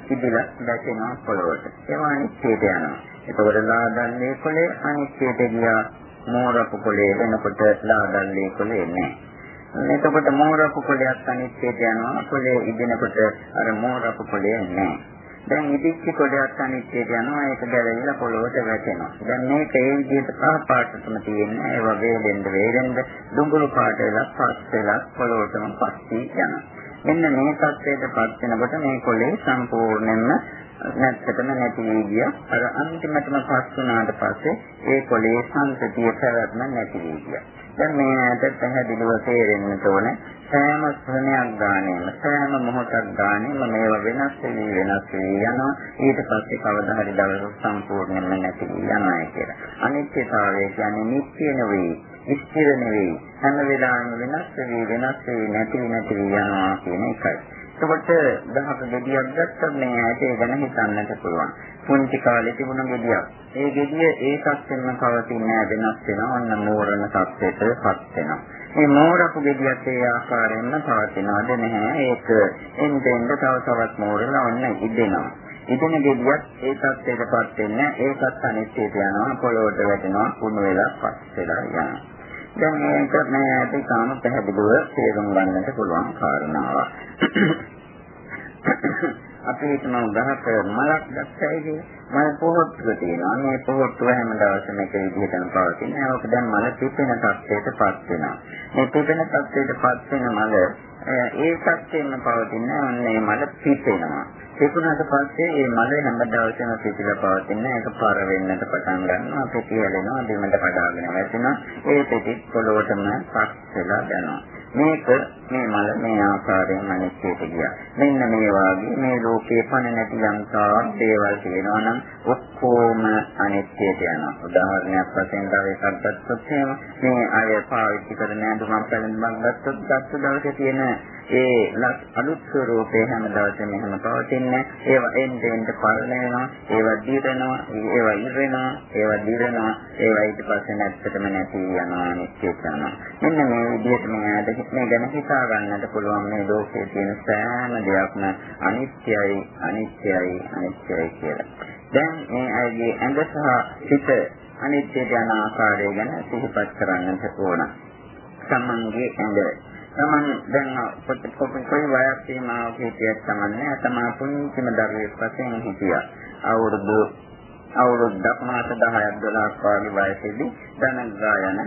A: ඉදිලා දැකෙනවා පොළොවට. ඒවා අනිත්‍යයට යනවා. එතකොට ලාදන්නේ කොළේ අනිත්‍යයට ගියා. මෝරපු කොළේ වෙනකොට ලාදන්නේ කොළේ නැහැ. එතකොට මෝරපු කොළයක් අනිත්‍යයට යනවා. කොළේ ඉදිනකොට අර මෝරපු කොළේ නැහැ. දැන් ඉදිච්ච කොටයක් අනිත්‍යයට යනවා ඒක ගැලවිලා පොළොවට වැටෙනවා. දැන් මේක ඒ විදිහට පහ පාටටම තියෙනවා. ඒ වගේ දෙන්න වේරෙන්ද දුඟුරු පාට වෙලා පස් වෙලා පොළොවටම පස්සී යනවා. මෙන්න මේ තත්ත්වයට පත් වෙනකොට මේ කොලේ සම්පූර්ණයෙන්ම නැත්තටම නැති වී ගිය අර අන්තිමටම පස් වුණාට පස්සේ ඒ කොලේ සංතතිය පැවැත්ම නැති වී ගියා. දැන් මේ ඇයට පැහැදිලිව තේරෙන්න ඕනේ සෑම ස්වභාවයක් ගානේම සෑම මොහොතක් ගානේම මේවා වෙනස් වෙවි වෙනස් වෙවි යනවා ඊට පස්සේ කවදා හරි දවසක සම්පූර්ණයෙන්ම නැති වී යනවා කියලා. අනිත්‍යතාවය කියන්නේ නිත්‍ය නෙවෙයි ස්ථිර නෙවෙයි. හැම වෙලාවෙම වෙනස් වෙවි වෙනස් වෙවි නැති නැති යනවා කියන එකයි. එතකොට දහක ගෙඩියක් ගත්තම මේ ඇටේ ගැන හිතන්නට පුළුවන්. පුංචි කාලේ තිබුණ ගෙඩියක්. ඒ ගෙඩිය ඒ සත්‍යෙන්න පවතින වෙනස් වෙනවා. අන්න මෝරණ සත්‍යයටපත් වෙනවා. මේ මෝරපු ගෙඩියත් ඒ ආකාරයෙන්ම පවතිනවද නැහැ. ඒක එන්නෙන් තව තවත් මෝරලා ඔන්න ඉදෙනවා. ඉදෙන ගෙඩියත් ඒ තත්ත්වයටපත් වෙන්නේ ඒකත් අනිත්‍යයට යනවා පොළොවට වැටෙනවා කුණු වෙලා පස් වෙලා යනවා දැන් මේක මේ ඇති කාම පැහැදිලිව තේරුම් ගන්නට පුළුවන් කාරණාවක්. අපි හිතමු ගහක මලක් දැක්කයි කියලා. මල පොහොට්ටුව තියෙනවා. මේ පොහොට්ටුව හැම දවසම එක විදිහටම පවතින. ඒක දැන් මල පිපෙන තත්ත්වයටපත් වෙනවා. මේ පිපෙන තත්ත්වයටපත් වෙන මල ඒ සත්‍යයෙන්ම පවතින අන්නේ මල පිපෙනවා. පිපුණාට පස්සේ මේ මල හැම දවසම පිපිලා පවතින එක පාර වෙන්නට පටන් ගන්නවා. පිටි හැලෙනවා, දෙමඩ පඩාගෙන වැටෙනවා. ඒ පිටි පොළොවටම පස් වෙලා යනවා. මේක මේ මල මේ ආකාරයෙන් අනිත්‍යයට ගියා. මෙන්න මේ වාගේ මේ ලෝකේ පණ නැති යම්තා දේවල් තියෙනවා නම් ඔක්කොම අනිත්‍යයට යනවා. උදාහරණයක් වශයෙන් තව එකක් ගත්තොත් එහෙම මේ අය පාවිච්චි කරන ඇඳුමක් පැළඳුමක් ගත්තොත් ගත්ත දවසේ තියෙන ඒ අලුත් ස්වරූපේ හැම දවසෙම එහෙම පවතින්නේ. ඒවා එන්නේ එන්නේ පරණ වෙනවා. ඒවා දිරනවා, ඒවා ඉරෙනවා, ඒවා දිරනවා. ඒවා ඊට පස්සේ නැත්තටම නැති යනවා අනිත්‍යයට යනවා. මෙන්න මේ විදිහට මේ මේ ගැන හිතා ගන්නට පුළුවන් මේ ලෝකයේ තියෙන සෑම දෙයක්ම අනිත්‍යයි අනිත්‍යයි අනිත්‍යයි කියලා. දැන් මේ අයගේ ඇඟ සහ හිත අනිත්‍යයට යන ආකාරය ගැන සිහිපත් කරන්නට ඕන. සමන්ගේ ඇඟ තමන් දැන් කොයි කොයි වයස් සීමාවක හිටියත් තමන්නේ තමා පුංචිම දරුවෙක් වශයෙන් හිටියා. අවුරුදු අවුරුද්දක් මාස 10ක් 12ක් වගේ වයසේදී ධන ගායන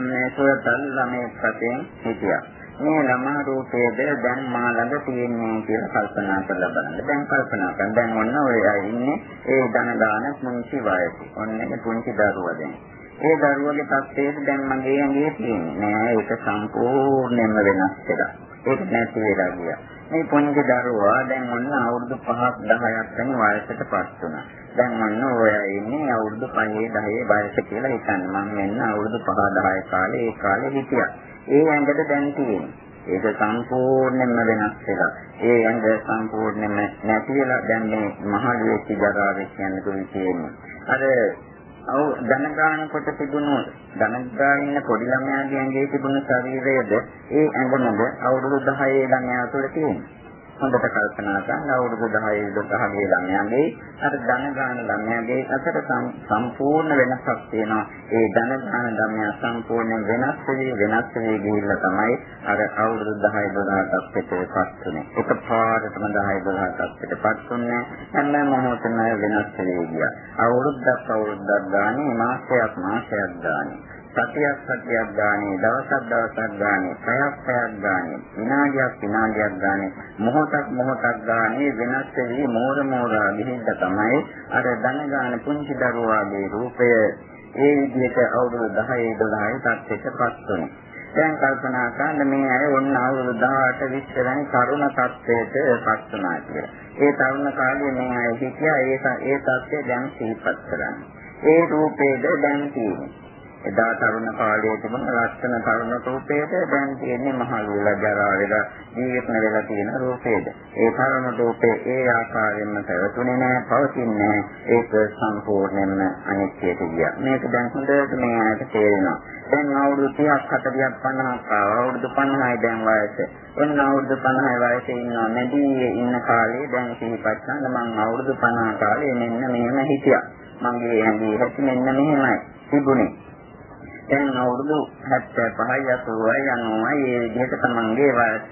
A: මේ සුරතල් ළමයෙක් වශයෙන් හිටියා. මේ ළමා රූපයේද දැන් මා ළඟ තියෙන්නේ කියලා කල්පනා කරලා බලන්න. දැන් කල්පනා කරන්න. දැන් ඔන්න ඔය ඉන්නේ ඒ ධන දාන පුංචි වයසේ. ඔන්න ඒ පුංචි දරුවා දැන්. ඒ දරුවගේ තත්ත්වයට දැන් මගේ ඇඟේ තියෙන්නේ නෑ ඒක සම්පූර්ණයෙන්ම වෙනස් වෙලා. ඒක නැති වෙලා ගියා. මේ පුංචි දරුවා දැන් ඔන්න අවුරුදු 5ක් 10ක් වෙන වයසටපත් වුණා. දැන් ඔන්න ඔය ඉන්නේ අවුරුදු 5 10 වයස කියලා හිතන්න. මම මෙන්න අවුරුදු 5 10 කාලේ ඒ කාලේ හිටියා. ඒ ඇඟට දැන් තියෙන්නේ. ඒක සම්පූර්ණයෙන්ම වෙනස් වෙලා. ඒ ඇඟ සම්පූර්ණයෙන්ම නැති වෙලා දැන් මේ මහලු වෙච්ච ජරාවේ කියන්නේ කොහොමද අර ඔව් ධනගාන කොට තිබුණු ධනගා ඉන්න පොඩි ළමයාගේ ඇඟේ තිබුණු ශරීරයද ඒ ඇඟමද අවුරුදු 10 ළමයා තුළ තියෙනවා. හොඳට කල්පනා කරන්න අවුරුදු 10 12 ළමයාගේ අර ධන ගාන ළමයාගේ අතර සම්පූර්ණ වෙනසක් තියෙනවා. ඒ ධන ගාන ළමයා සම්පූර්ණ වෙනස් වෙවි වෙනස් වෙවි ගිහිල්ලා තමයි අර අවුරුදු 10 12 තත්ත්වයටපත් වෙන්නේ. එකපාරටම 10 12 තත්ත්වයටපත් වෙන්නේ හැම මොහොතම වෙනස් වෙවි ගියා. අවුරුද්දක් අවුරුද්දක් ගානේ මාසයක් මාසයක් ගානේ සතියක් සතියක් ගානේ දවසක් දවසක් ගානේ පැයක් පැයක් ගානේ විනාඩියක් විනාඩියක් ගානේ මොහොතක් මොහොතක් ගානේ වෙනස් වෙවි මෝර මෝරා ගිහින්ද තමයි අර ධන ගාන පුංචි දරුවාගේ රූපය ඒ විදිහට අවුරුදු 10 12 තත්ත්වයකටපත් වෙනවා. දැන් කල්පනා කරන්න මේ අය ඔන්න අවුරුදු 18 20 වැනි තරුණ තත්ත්වයකටපත් වුණා කියලා. ඒ තරුණ කාලේ මේ අය හිටියා ඒ ඒ තත්ත්වය දැන් සිහිපත් කරන්නේ. ඒ රූපේද දැන් තියෙන්නේ. එදා තරුණ කාලයේ තිබුණ ලස්සන තරුණ රූපයේද? දැන් තියෙන්නේ මහලු වෙලා ජරා වෙලා ජීවිතන වෙලා තියෙන රූපයේද? ඒ තරුණ රූපේ ඒ ආකාරයෙන්ම පැවතුනේ නැහැ පවතින්නේ ඒක සම්පූර්ණයෙන්ම අනිත්‍යයට ගියා. මේක දැන් හොඳට මේ ආයත තේරෙනවා. දැන් අවුරුදු 30ක් 40ක් 50ක් ආවා. අවුරුදු 50යි දැන් වයස. එන්න අවුරුදු 50 වයසේ ඉන්නවා. නැදී ඉන්න කාලේ දැන් සිහිපත් කරන මම අවුරුදු 50 කාලේ මෙන්න මෙහෙම හිටියා. මගේ ඇඟේ හැටි මෙන්න මෙහෙමයි. තිබුණේ. දැන් අවුරුදු 75යි 80යි 90යි ඒ විදිහට තමන්ගේ වයස.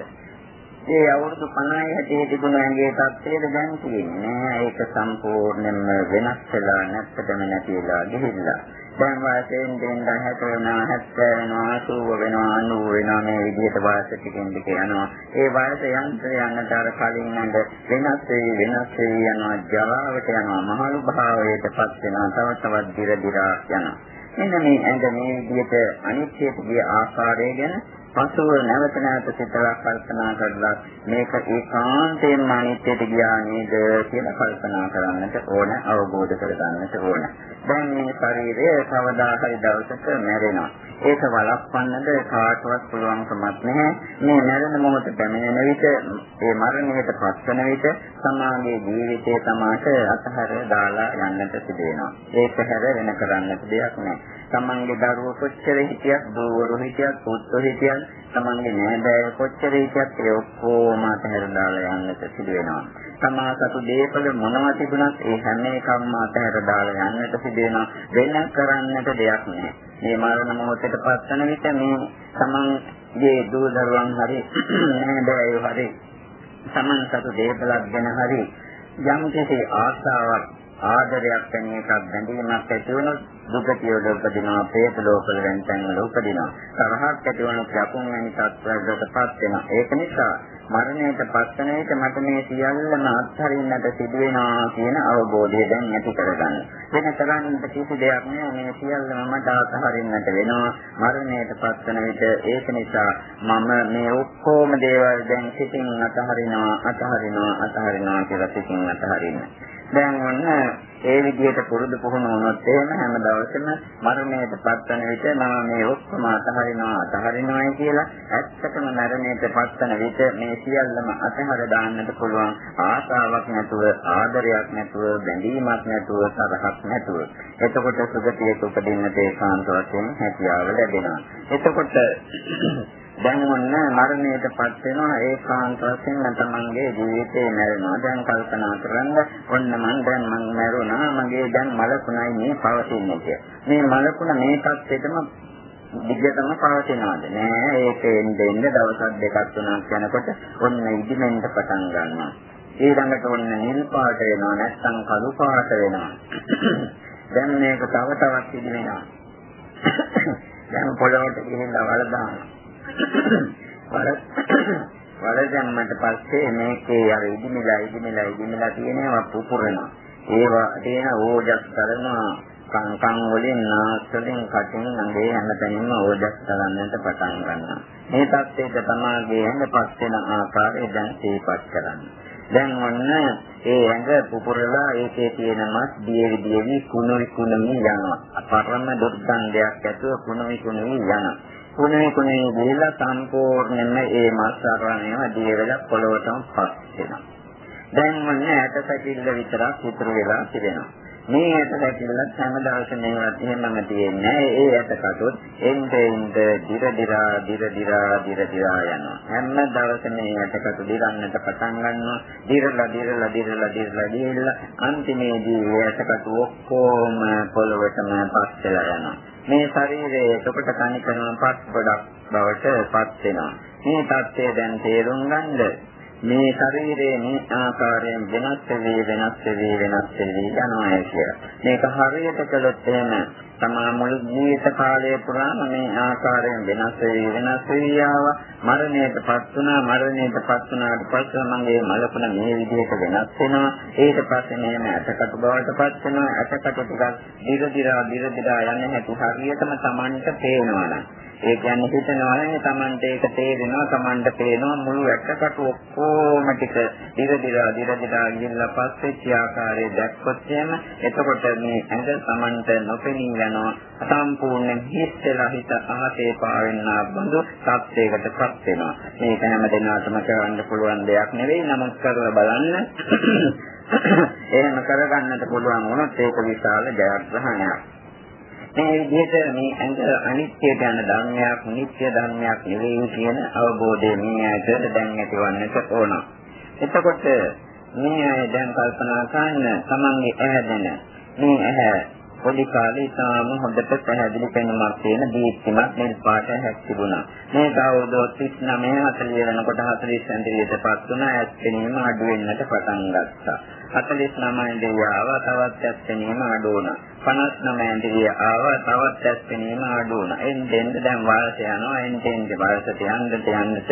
A: ඒ අවුරුදු 50යි 60 තිබුණ ඇඟේ තත්ත්වයද දැන් තියෙන්නේ නෑ. ඒක සම්පූර්ණයෙන්ම වෙනස් වෙලා නැත්තටම නැතිලා ගිහිල්ලා. දැන් වයසෙන් දෙන්න 60 වෙනවා 70 වෙනවා 80 වෙනවා 90 වෙනවා මේ විදිහට වයස ටිකෙන් ටික යනවා. ඒ වයස යන්ත්‍ර යනට අර කලින් නඳ වෙනස් වෙයි වෙනස් වෙයි යනවා ජරාවට යනවා මහලු භාවයටපත් වෙනවා තව තවත් දිර දිරා යනවා. මෙන්න මේ ඇඟ මේ විදිහට අනිත්‍යයට ගිය ආකාරය ගැන පසුව නැවත නැවත සිතලා කල්පනා කරලා මේක ඒකාන්තයෙන්ම අනිත්‍යයට ගියා නේද කියලා කල්පනා කරන්නට ඕන අවබෝධ කරගන්නට ඕන. දැන් මේ ශරීරය කවදා හරි දවසක මැරෙනවා. ඒක වළක්වන්නද කාටවත් පුළුවන් කමක් නැහැ. මේ මරණ මොහොත පැමිණෙන විට ඒ මරණයට පත්වන විට සමාගයේ ජීවිතය තමාට අතහැර දාලා යන්නට සිදු වෙනවා. ඒක හැර වෙන කරන්නට දෙයක් නැහැ. තමන්ගේ දරුවෝ කොච්චර හිටියත්, දූවරු හිටියත්, පුත්තු හිටියත් තමන්ගේ නෑදෑය කොච්චර හිටියත් ඒ ඔක්කොම අතහැර දාලා යන්නට සිදු වෙනවා. තමා සතු දේපල මොනවා තිබුණත් ඒ හැම එකක්ම අතහැර දාලා යන්නට සිදු වෙනවා. වෙන කරන්නට දෙයක් නෑ. මේ මරණ මොහොතට පස්සන විට මේ තමන්ගේ දූ දරුවන් හරි නෑදෑයෝ හරි තමන් සතු දේපලක් ගැන හරි යම් කිසි ආශාවක් ආදරයක් වෙන එකක් බැඳීමක් ඇති වුණොත් දුකතියවල උපදිනවා, പ്രേත ලෝකවල වෙන තැන්වල උපදිනවා. තරහක් ඇති වුණොත් යකුන් වැනි තත්ත්වයකටපත් වෙනවා. ඒක නිසා මරණයට පස්සන විට මට මේ සියල්ලම අත්හරින්නට සිදු වෙනවා කියන අවබෝධය දැන් ඇති කරගන්න. වෙන කරන්නට කිසි දෙයක් නෑ මේ සියල්ලම මට අත්හරින්නට වෙනවා. මරණයට පස්සන විට ඒක නිසා මම මේ ඔක්කොම දේවල් දැන් සිතින් අත්හරිනවා, අත්හරිනවා, අත්හරිනවා කියලා සිතින් අත්හරිනවා. දැන් ඔන්න ඒ විදිහට පුරුදු පුහුණු වුණොත් එහෙම හැම දවසෙම මරණයට පත්වන විට මම මේ ඔක්කොම අතහරිනවා අතහරිනවායි කියලා ඇත්තටම මරණයට පත්වන විට මේ සියල්ලම අතහර දාන්නට පුළුවන් ආශාවක් නැතුව ආදරයක් නැතුව බැඳීමක් නැතුව සරහක් නැතුව. එතකොට සුගතියක උපදින්නට ඒකාන්ත වශයෙන් හැකියාව ලැබෙනවා. එතකොට දැන් ඔන්න මරණයටපත් වෙනවා ඒකාන්ත වශයෙන් තමන්ගේ ජීවිතේ මැරෙනවා. දැන් කල්පනා කරන්න ඔන්න මං දැන් මං මැරුණා මගේ දැන් මලකුණයි මේ පවතින්නේ කිය. මේ මලකුණ මේ පැත්තේටම දිගටම පවතිනවද? නෑ ඒක එන්නේ එන්නේ දවස් දෙකක් තුනක් යනකොට ඔන්න ඉදිමෙන්ට පටන් ගන්නවා. ඊළඟට ඔන්න නිල් පාට වෙනවා නැත්නම් කළු පාට වෙනවා. දැන් මේක තව තවත් ඉදි වෙනවා දැන් පොළොවට ගිහිල්ලා වල දානවා වල වල දැම්මට පස්සේ මේකේ අර ඉදිමිලා ඉදිමිලා ඉදිමිලා තියෙනවා පුපුරනවා. ඒවා තියෙන ඕජස් කරනවා කන් කන් වලින් නාස් වලින් කටින් අඟේ හැමතැනින්ම ඕජස් කරන්නට පටන් ගන්නවා. මේ தත්ත්වයට තමාගේ ඇඟපත් වෙන ආකාරය දැන් සිහිපත් කරන්න. දැන් ඔන්න ඒ ඇඟ පුපුරලා ඒකේ තියෙන මස් දියෙවි දියෙවි කුණුයි කුණුයි යනවා. අපරම දුර්ගන්ධයක් ඇතුව කුණුයි කුණුයි යනවා. කුණේ කුණේ ගිහිල්ලා සම්පූර්ණයෙන්ම ඒ මස් ආරණයම දියවලා පොළොවටම පස් වෙනවා. දැන් මොන ඇට සැකිල්ල විතරක් ඉතුරු වෙලා තිබෙනවා. මේ ඇට සැකිල්ල හැම දවසම මේවත් එහෙමම තියෙන්නේ. ඒ ඇට කටුත් එnde එnde දිර දිරා දිර දිරා දිර දිරා යනවා. හැම දවසම මේ ඇට කටු දිරන්නට පටන් ගන්නවා. දිරලා දිරලා දිරලා දිරලා දිරලා අන්තිමේදී ඒ ඇට කටු ඔක්කොම පොළොවටම පස් වෙලා යනවා. මේ ශරීරය එතකොට තනි කරන පස් ගොඩක් බවට පත් වෙනවා. මේ தත්ත්වය දැන් තේරුම් ගන්නද මේ ශරීරයේ මේ ආකාරයෙන් වෙනස් වෙවි වෙනස් වෙවි වෙනස් වෙවි යනවා කියලා. මේක හරියට කළොත් එහෙම තමා මුළු ජීවිත කාලය පුරාම මේ ආකාරයෙන් වෙනස් වෙවි වෙනස් වෙවි ආවා. මරණයටපත් වුණා මරණයටපත් වුණාට පස්සේ මගේ මලකුණ මේ විදිහට වෙනස් වෙනවා. ඊට පස්සේ මේම ඇටකටු බවටපත් වෙනවා. ඇටකටු ටිකක් දිග දිරා දිග දිරා යන්නේ නැති හරියටම Tamanට පේනවා නම් ඒ කියන්නේ හිතනවා නේ Tamante ඒක තේරෙනවා Tamante පේනවා මුළු වැටකට ඔක්කොම ටික දිරදිලා දිරදිලා ගිහිල්ලා පස්සේ ආකාරය දැක්කොත් එහෙම එතකොට මේ ඇඟ Tamante නොපෙනී යනවා. සම්පූර්ණයෙන් හිස්සලා හිත අහසේ පාවෙන්නා බඳු තත්යකටපත් වෙනවා. මේක හැම දිනකටම කරන්න පුළුවන් දෙයක් නෙවෙයි. නමුත් කරලා බලන්න එහෙම කරගන්නට පුළුවන් වුණොත් ඒක විශාල ජයග්‍රහණයක්. මේ විදිහට මේ ඇඟ අනිත්‍යයට යන ධර්මයක් නිත්‍ය ධර්මයක් නෙවෙයි කියන අවබෝධය මේ ඇයට දැන් ඇතිවන්නට ඕන. එතකොට මේ අය දැන් කල්පනා කරන්න තමන්ගේ ඇහැ දැන මේ ඇහැ පොඩි කාලේ ඉතාම හොඳට පැහැදිලි පෙනුමක් තියෙන දීප්තිමත් නිල් පාට හැක් තිබුණා. මේ අවුරුදු 39 40 වෙනකොට 40 සැන්තිමීටරපත් වුණා ඇස් පෙනීම අඩු වෙන්නට පටන් ගත්තා. 49 දෙවියව තවත් ඇස් පෙනීම අඩු වුණා. 59 ඉන්ද්‍රිය ආවා තවත් ඇස් පෙනීම අඩු වුණා. එන්නෙන් දැන් වයස යනවා එන්නෙන් වයසට යන්නට යන්නට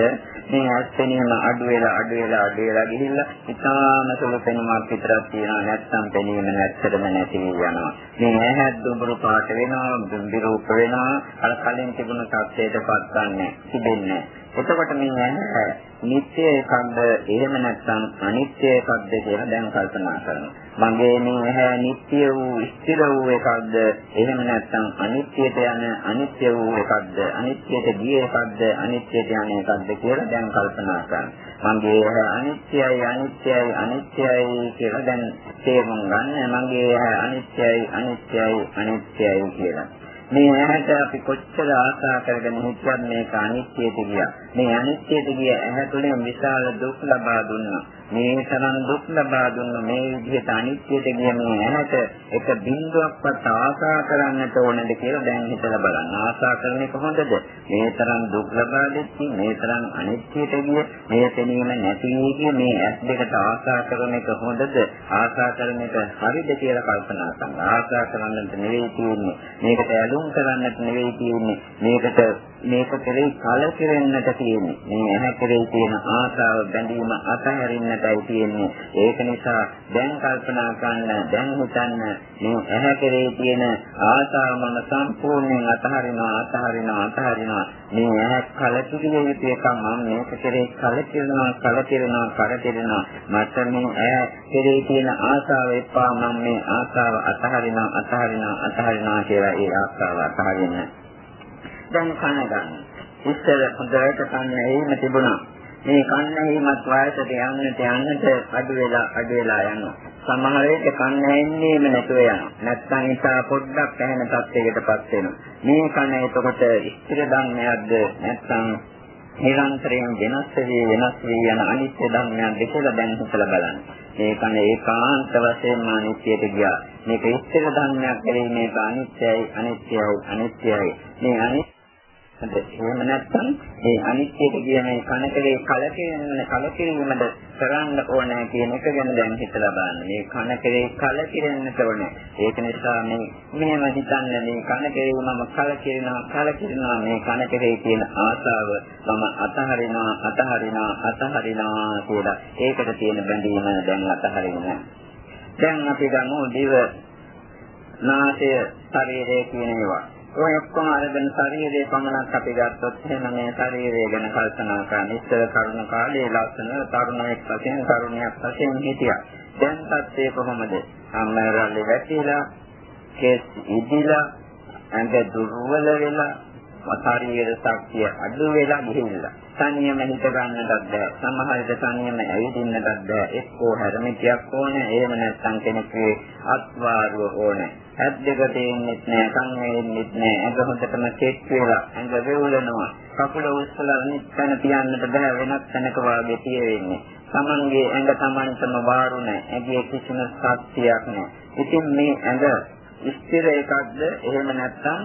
A: මේ ඇස් පෙනීම අඩු වෙලා අඩු වෙලා අඩු වෙලා ගිහිල්ලා ඉතාම සුළු පෙනීමක් විතරක් තියෙනවා නැත්නම් පෙනීම නැත්තටම නැති යනවා. මේ ඇහැ දුඹුරු පාට වෙනවා, දුම්බිරූප වෙනවා. අර කලින් තිබුණු තත්ත්වයටපත් ගන්න තිබෙන්නේ. එතකොට මේ ඇහැ නිත්‍ය එකක්ද එහෙම නැත්නම් අනිත්‍ය එකක්ද කියලා දැන් කල්පනා කරනවා. මගේ මේ ඇහැ නිට්ටය වූ ස්ථිර වූ එකක්ද එහෙම නැත්නම් අනිත්‍යයට යන අනිත්‍ය වූ එකක්ද අනිත්‍යයට ගිය එකක්ද අනිත්‍යයට යන එකක්ද කියලා දැන් කල්පනා කරන්න. මගේ ඇහැ අනිත්‍යයි අනිත්‍යයි අනිත්‍යයි කියලා දැන් තේරුම් ගන්න. මගේ ඇහැ අනිත්‍යයි අනිත්‍යයි අනිත්‍යයි කියලා. මේ ඇහැට අපි කොච්චර ආශා කරගෙන හිටියත් මේක අනිත්‍යයට ගියා. මේ අනිත්‍යයට ගිය ඇහැ තුළින් විශාල දුක් ලබා දුන්නා. මේ තරම් දුක් ලබා දුන්න මේ විදිහට අනිත්‍යයට ගිය මේ ඇහැට එක බිඳුවක්වත් ආශා කරන්නට ඕනද කියලා දැන් හිතලා බලන්න. ආශා කරන එක හොඳද? මේ තරම් දුක් ලබා දෙච්චි මේ තරම් අනිත්‍යයට ගිය මේ තැනීම නැති ගිය මේ ඇස් දෙකට ආශා කරන එක හොඳද? ආශා කරන එක හරිද කියලා කල්පනා කරන්න. ආශා කරන්නට නෙවෙයි තියෙන්නේ. මේකට ඇලුම් කරන්නට නෙවෙයි තියෙන්නේ. මේකට මේක කෙරෙහි කලකිරෙන්නට තියෙන්නේ. මේ ඇහැ කෙරෙහි තියෙන ආශාව බැඳීම අතහැරින්න යන්නටයි තියෙන්නේ. ඒක නිසා දැන් කල්පනා කරන්න, දැන් හිතන්න මේ ඇහැ කෙරේ තියෙන ආසාව මම සම්පූර්ණයෙන් අතහරිනවා, අතහරිනවා, අතහරිනවා. මේ ඇහැ කලකිරිය යුතු එක මම මේක කෙරේ කලකිරෙනවා, කලකිරෙනවා, කලකිරෙනවා. මට මේ ඇහැ කෙරේ තියෙන ආසාව එපා මම මේ ආසාව අතහරිනවා, අතහරිනවා, අතහරිනවා කියලා ඒ ආසාව අතහරින්න. දැන් කන ගන්න. ඉස්සර හොඳට කන්න එහෙම තිබුණා. මේ කන්නහිමත් වයසට යන්නට යන්නට අඩු වෙලා අඩු වෙලා යනවා. සමහර විට කන්න ඇන්නේම නැතුව යනවා. නැත්නම් ඉතා පොඩ්ඩක් ඇහෙන තත්යකටපත් වෙනවා. මේ කන එතකොට ස්ථිර ධර්මයක්ද නැත්නම් නිරන්තරයෙන් වෙනස් වී වෙනස් වී යන අනිත්‍ය ධර්මයන් දෙකලා දැන් හිතලා බලන්න. මේ කන ඒකාන්ත වශයෙන්ම අනිත්‍යයට ගියා. මේක ස්ථිර ධර්මයක් නෙවෙයි මේක අනිත්‍යයි අනිත්‍යයි අනිත්‍යයි. මේ අනිත්‍ය එහෙම නැත්නම් මේ අනිත්‍යයට කියන මේ කනකලේ කලකිරෙන කලකිරීමද කරන්න ඕනේ කියන එක ගැන දැන් හිතලා බලන්න. මේ කනකලේ කලකිරෙන්නට ඕනේ. ඒක නිසා මේ මෙහෙම හිතන්න මේ කනකලේ මම කලකිරෙනවා කලකිරෙනවා මේ කනකලේ තියෙන ආසාව මම අතහරිනවා අතහරිනවා අතහරිනවා කියලා. ඒකට තියෙන බැඳීම දැන් අතහරින්න. දැන් අපි ගමු දිව නාසය ශරීරය කියන ඒවා. ඔය ඔක්කොම අරගෙන ශරීරයේ පමණක් අපි ගත්තොත් එහෙනම් මේ ශරීරය ගැන කල්පනා කරන ඉස්සර කරුණ කාලේ ලස්සන තරුණයෙක් වශයෙන් තරුණියක් වශයෙන් හිටියා. දැන් තත්ත්වය කොහොමද? අම්මරල්ලි වැටිලා, කේස් ඉදිලා, ඇඟ දුර්වල වෙලා, ශරීර ශක්තිය අඩු වෙලා ගිහිල්ලා. තනියම හිත ගන්නටත් බෑ. සමහර විට තනියම ඇවිදින්නටත් බෑ. එක්කෝ හැරමිටියක් ඕනේ. එහෙම නැත්නම් කෙනෙකුගේ අත්වාරුව ඕනේ. ඇත් දෙක දෙන්නෙත් නෑ, කන් වෙන්නෙත් නෑ. ඇඟ හොඳටම කෙට් වෙලා, ඇඟ වෙවුලනවා. කකුල උස්සලා නිත්තන තියන්නට බෑ වෙනත් තැනක වාගේ තියෙන්නේ. Tamanගේ ඇඟ Tamanටම වාරු නෑ. ඇඟේ කිසිම ශක්තියක් නෑ. ඉතින් මේ ඇඟ ස්ථිර එකක්ද එහෙම නැත්නම්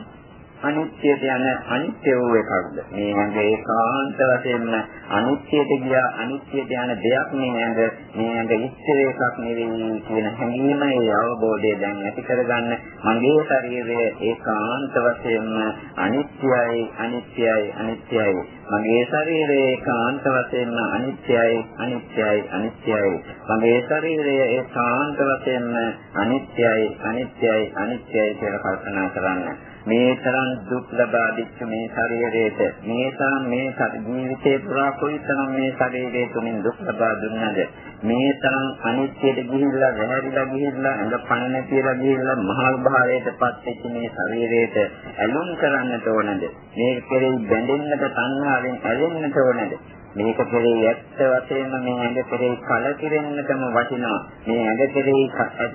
A: අනිත්‍යයට යන අනිත්‍ය වූ එකක්ද? මේ ඇඟ ඒකාන්ත වශයෙන්ම අනිත්‍යයට ගියා අනිත්‍යයට යන දෙයක් මේ ඇඟ මේ ඇඟ ඉස්තර එකක් නෙවෙයි කියන හැඟීම ඒ අවබෝධය දැන් ඇති කරගන්න මගේ ශරීරය ඒකාන්ත වශයෙන්ම අනිත්‍යයි අනිත්‍යයි අනිත්‍යයි. මගේ ශරීරය ඒකාන්ත වශයෙන්ම අනිත්‍යයි අනිත්‍යයි අනිත්‍යයි. මගේ ශරීරය ඒකාන්ත වශයෙන්ම අනිත්‍යයි අනිත්‍යයි අනිත්‍යයි කියලා කල්පනා කරන්න. මේ තරම් දුක් ලබා දිච්ච මේ ශරීරයට මේ තරම් මේ ජීවිතේ පුරා කොයිතරම් මේ ශරීරය තුලින් දුක් ලබා දුන්නද? මේ තරම් අනිත්‍යයට ගිහිල්ලා වැහැරිලා ගිහිල්ලා ඇඟ පණ නැතිලා ගිහිල්ලා මහල් භාවයට පත් වෙච්ච මේ ශරීරයට ඇලුම් කරන්නට ඕනද? මේක කෙරෙහි බැඳෙන්නට තණ්හාවෙන් ඇලෙන්නට ඕනද? මේක කෙරෙහි ඇත්ත වශයෙන්ම මේ ඇඟ කෙරෙහි කලකිරෙන්නටම වටිනවා. මේ ඇඟ කෙරෙහි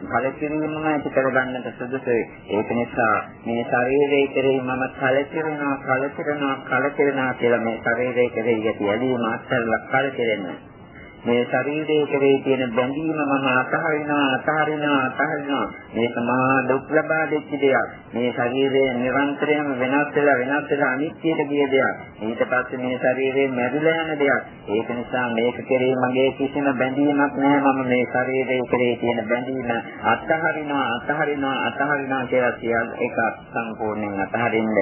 A: කලකිරීමම ඇති කරගන්නට සුදුසුයි. ඒක නිසා මේ ශරීරයේ කෙරෙහි මම කලකිරෙනවා, කලකිරෙනවා, කලකිරෙනවා කියලා මේ ශරීරයේ කෙරෙහි ඇති ඇලීම අත්හැරලා කලකිරෙන්නේ. මේ ශරීරයේ කෙරෙහි තියෙන බැඳීම මම අතහරිනවා අතහරිනවා අතහරිනවා. මේක මහා දුක් ලබා දෙච්ච දෙයක්. මේ ශරීරය නිරන්තරයෙන්ම වෙනස් වෙලා වෙනස් වෙලා අනිත්‍යයට ගිය දෙයක්. ඊට පස්සේ මේ ශරීරය මැරිලා යන දෙයක්. ඒක නිසා මේක කෙරෙහි මගේ කිසිම බැඳීමක් නැහැ. මම මේ ශරීරයේ කෙරෙහි තියෙන බැඳීම අතහරිනවා අතහරිනවා අතහරිනවා කියලා කියන එක සම්පූර්ණයෙන් අතහරින්න.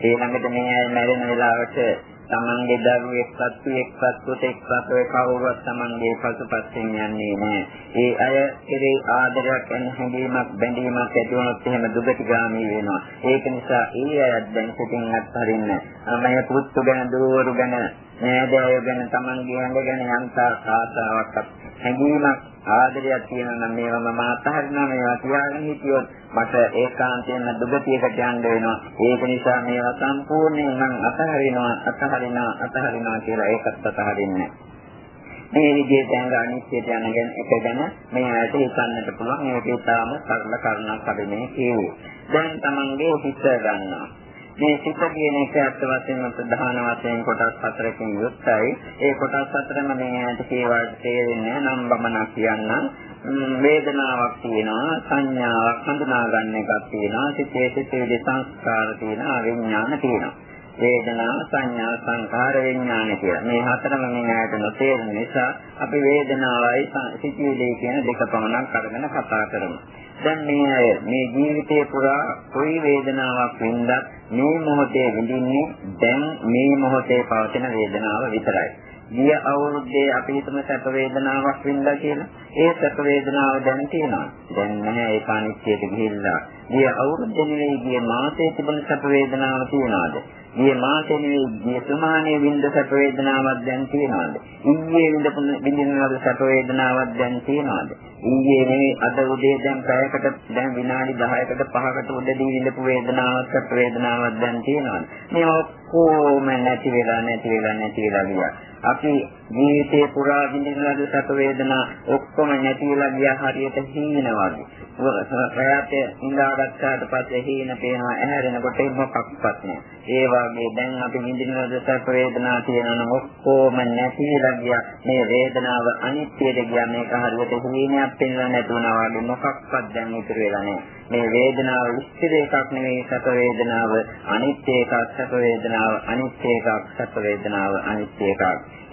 A: ඒ ළඟට මේ අය මැරෙන වෙලාවට තමන්ගේ දරුවෙක්වත් පියෙක්වත් පුතෙක්වත් ඔය කවුරුවත් තමන්ගේ පසුපසින් යන්නේ නැහැ. ඒ අය කෙරේ ආදරයක් එන හැඟීමක් බැඳීමක් ඇති වුණොත් එහෙම දුගතිගාමී වෙනවා. ඒක නිසා ඒ අය දැන් සිටින් අත්හරින්න. මම පුත්තු ගැන දూరు ගැන නෑදෑයෝ ගැන තමන්ගේ ඇඟ ගැන යන්තා ආසාවක් හැඟීමක් ආදරයක් තියෙනවා නම් මේවා මම අතහරිනවා මේවා තියාගෙන හිටියොත් මට ඒකාන්තයෙන්ම දුගතියකට යන්න වෙනවා ඒක නිසා මේවා සම්පූර්ණයෙන් මම අතහරිනවා අතහරිනවා අතහරිනවා කියලා ඒකත් අතහරින්නේ මේ විදිහට දැන් අනිත්‍යයට යන ගැන එක ගැන මේ ඇයට හිතන්නට පුළුවන් ඒක ඉතාම සරල කරුණක් අපි මේ කියුවේ. දැන් Tamange හිත ගන්නවා. මේ සිත කියන එක අත් වශයෙන්ම ප්‍රධාන වශයෙන් කොටස් හතරකින් යුක්තයි. ඒ කොටස් හතරම මේ ඇයට කේවලට තේරෙන්නේ නම් බමනක් කියන්න වේදනාවක් තියෙනවා සංඥාවක් හඳුනා ගන්න එකක් තියෙනවා සිතේ සිතේ සංස්කාර තියෙනවා විඥාන තියෙනවා වේදනා සංඥා සංකාර විඥාන කියලා. මේ හතරම මේ ණයට නොතේරෙන නිසා අපි වේදනාවයි සිතිවිලි කියන දෙක පමණක් අරගෙන කතා කරමු. දැන් මේ අය මේ ජීවිතේ පුරා කොයි වේදනාවක් වින්දත් මේ මොහොතේ විඳින්නේ දැන් මේ මොහොතේ පවතින වේදනාව විතරයි. ගිය අවුරුද්දේ අපි හිතමු සැප වේදනාවක් වින්දා කියලා. ඒ සැප වේදනාව දැන් තියෙනවා. දැන් නැහැ ඒක අනිත්‍යයට ගිහිල්ලා. ගිය අවුරුද්දේ නෙවෙයි ගිය මාසයේ තිබුණ සැප වේදනාව තියනවාද? ගිය මාසේ නෙවෙයි ගිය සමානයේ විඳ සැප වේදනාවක් දැන් තියෙනවද? ඊයේ විඳපු විඳිනවද සැප වේදනාවක් දැන් තියෙනවද? ඊයේ නෙවෙයි අද උදේ දැන් පැයකට දැන් විනාඩි 10කට 5කට උදදී විඳපු වේදනාවක් සැප වේදනාවක් දැන් තියෙනවද? මේ ඔක්කොම නැති වෙලා නැති වෙලා නැති වෙලා ගියා. අපි ජීවිතේ පුරා විඳින ලද සැප වේදනා ඔක්කොම නැති වෙලා ගියා හරියට හීන වගේ. රැයට ඉඳාගත්තාට පස්සේ හීන පේනවා ඇහැරෙනකොට මොකක්වත් නැහැ. ඒ වගේ දැන් අපි විඳින ලද සැප වේදනා තියෙනවා ඔක්කොම නැති වෙලා ගියා. මේ වේදනාව අනිත්‍යද ගියා මේක හරියට හීනයක් පෙන්වන්න නැතුණා වගේ මොකක්වත් දැන් ඉතුරු වෙලා නැහැ. මේ වේදනාව ස්ථිර එකක් නෙවෙයි සැප වේදනාව අනිත්‍ය එකක් සැප වේදනාව අනිත්‍ය එකක් සැප වේදනාව අනිත්‍ය එකක්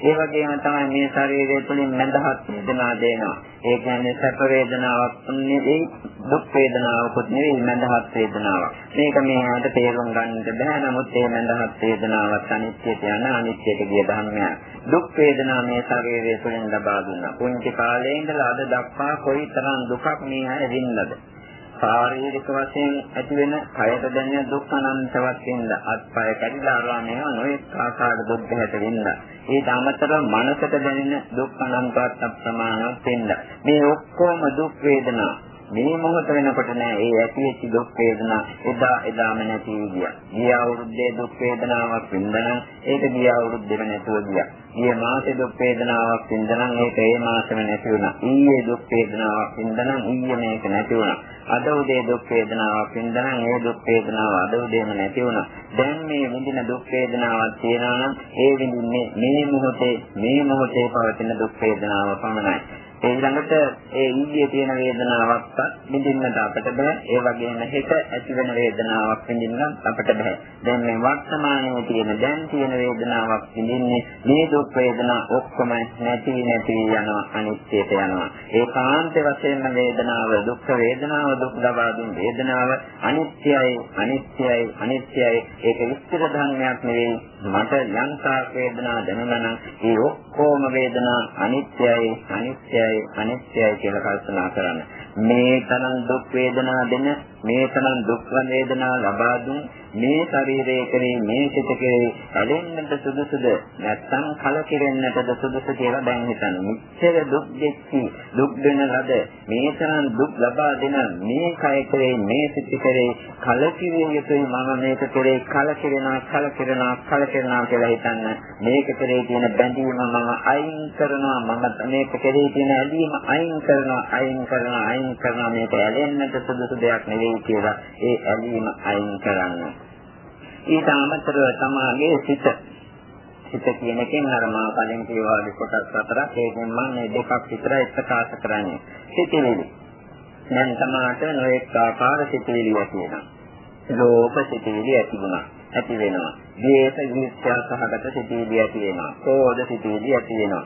A: ඒ වගේම තමයි මේ ශරීරය තුළින් මඳහත් වේදනා දෙනවා. ඒ කියන්නේ සැප වේදනාවක් නෙවෙයි දුක් වේදනාවකුත් නෙවෙයි මඳහත් වේදනාවක්. මේක මේකට තේරුම් ගන්නට බෑ. නමුත් මේ මඳහත් වේදනාවත් අනිත්‍යයට යන අනිත්‍යයට ගිය ධර්මයක්. දුක් වේදනා මේ ශරීරය තුළින් ලබා දුන්නා. පුංචි කාලේ ඉඳලා අද දක්වා කොයිතරම් දුකක් මේ අය විඳින්නද? ශාරීරික වශයෙන් ඇති වෙන කයට දැනෙන දුක් අනන්තවත් වෙනද අත්පය කැඩිලා ආරාමයේ නොඑක ආකාර දුක් හැට වෙනද ඊට අමතරව මනසට දැනෙන දුක් අනන්තවත් අප්‍රමාණවත් වෙනද මේ ඔක්කොම දුක් වේදනා මේ මොහොත වෙනකොට නෑ ඒ ඇතිවෙච්ච දුක් වේදනා එදා එදාම නැති ගියා. ගිය අවුරුද්දේ දුක් වේදනාවක් වින්දනම් ඒක ගිය අවුරුද්දේම නැතුව ගියා. ගිය මාසේ දුක් වේදනාවක් වින්දනම් ඒක ඒ මාසෙම නැති වුණා. ඊයේ දුක් වේදනාවක් වින්දනම් ඊයේ මේක නැති වුණා. අද උදේ දුක් වේදනාවක් වින්දනම් ඒ දුක් වේදනාව අද උදේම නැති වුණා. දැන් මේ විඳින දුක් වේදනාවක් තියෙනවා නම් ඒ විඳින්නේ මේ මොහොතේ මේ මොහොතේ පවතින දුක් වේදනාව පමණයි. ඊළඟට ඒ ඊයේ තියෙන වේදනාවක්වත් විඳින්නට අපිට බෑ. ඒ වගේම හෙට ඇති වෙන වේදනාවක් විඳින්න අපිට බෑ. දැන් මේ වර්තමානයේ තියෙන දැන් තියෙන වේදනාවක් විඳින්නේ මේ දුක් වේදනා ඔක්කොම නැති නැති යනවා අනිත්‍යයට යනවා. ඒකාන්ත වශයෙන්ම වේදනාව දුක් වේදනාව දුක් ලබා දුන් වේදනාව අනිත්‍යයි අනිත්‍යයි අනිත්‍යයි ඒක විස්තර ධර්මයක් නෙවෙයි මට යන්තාක් වේදනා දැනුණා නම් ඒ ඔක්කොම වේදනා අනිත්‍යයි අනිත්‍යයි අනිත්‍යයි අනිත්‍යයි කියලා කල්පනා කරන්න. මේ තරම් දුක් වේදනා දෙන මේ තරම් දුක් වේදනා ලබා දුන් මේ ශරීරයේ කෙරේ මේ සිත කෙරේ ඇලෙන්නට සුදුසුද නැත්නම් කලකිරෙන්නටද සුදුසු කියලා දැන් හිතන්න. මෙච්චර දුක් දෙච්චි දුක් දෙන ලද මේ තරම් දුක් ලබා දෙන මේ කය කෙරේ මේ සිත කෙරේ කලකිරිය යුතුයි මම මේක කෙරේ කලකිරෙනවා කලකිරෙනවා කලකිරෙනවා කියලා හිතන්න. මේක කෙරේ තියෙන බැඳීම මම අයින් කරනවා මම මේක කෙරේ තියෙන ඇලීම අයින් කරනවා අයින් කරනවා අයින් කරනවා මේක ඇලෙන්නට සුදුසු දෙයක් නෙවෙයි කියලා ඒ ඇලීම අයින් කරන්න. ඊට අමතරව තමාගේ සිත. සිත කියන එකෙන් අර මා කලින් කියවා වගේ කොටස් හතරක්. ඒකෙන් මම මේ දෙකක් විතරයි ප්‍රකාශ කරන්නේ. සිතවිලි. දැන් තමාට නොඑක ආකාර සිතවිලි ඇති වෙනවා. ලෝක සිතවිලි ඇති වුණා. ඇති වෙනවා. දේශ විශ්‍යා සහගත සිතවිලි ඇති වෙනවා. කෝධ සිතවිලි ඇති වෙනවා.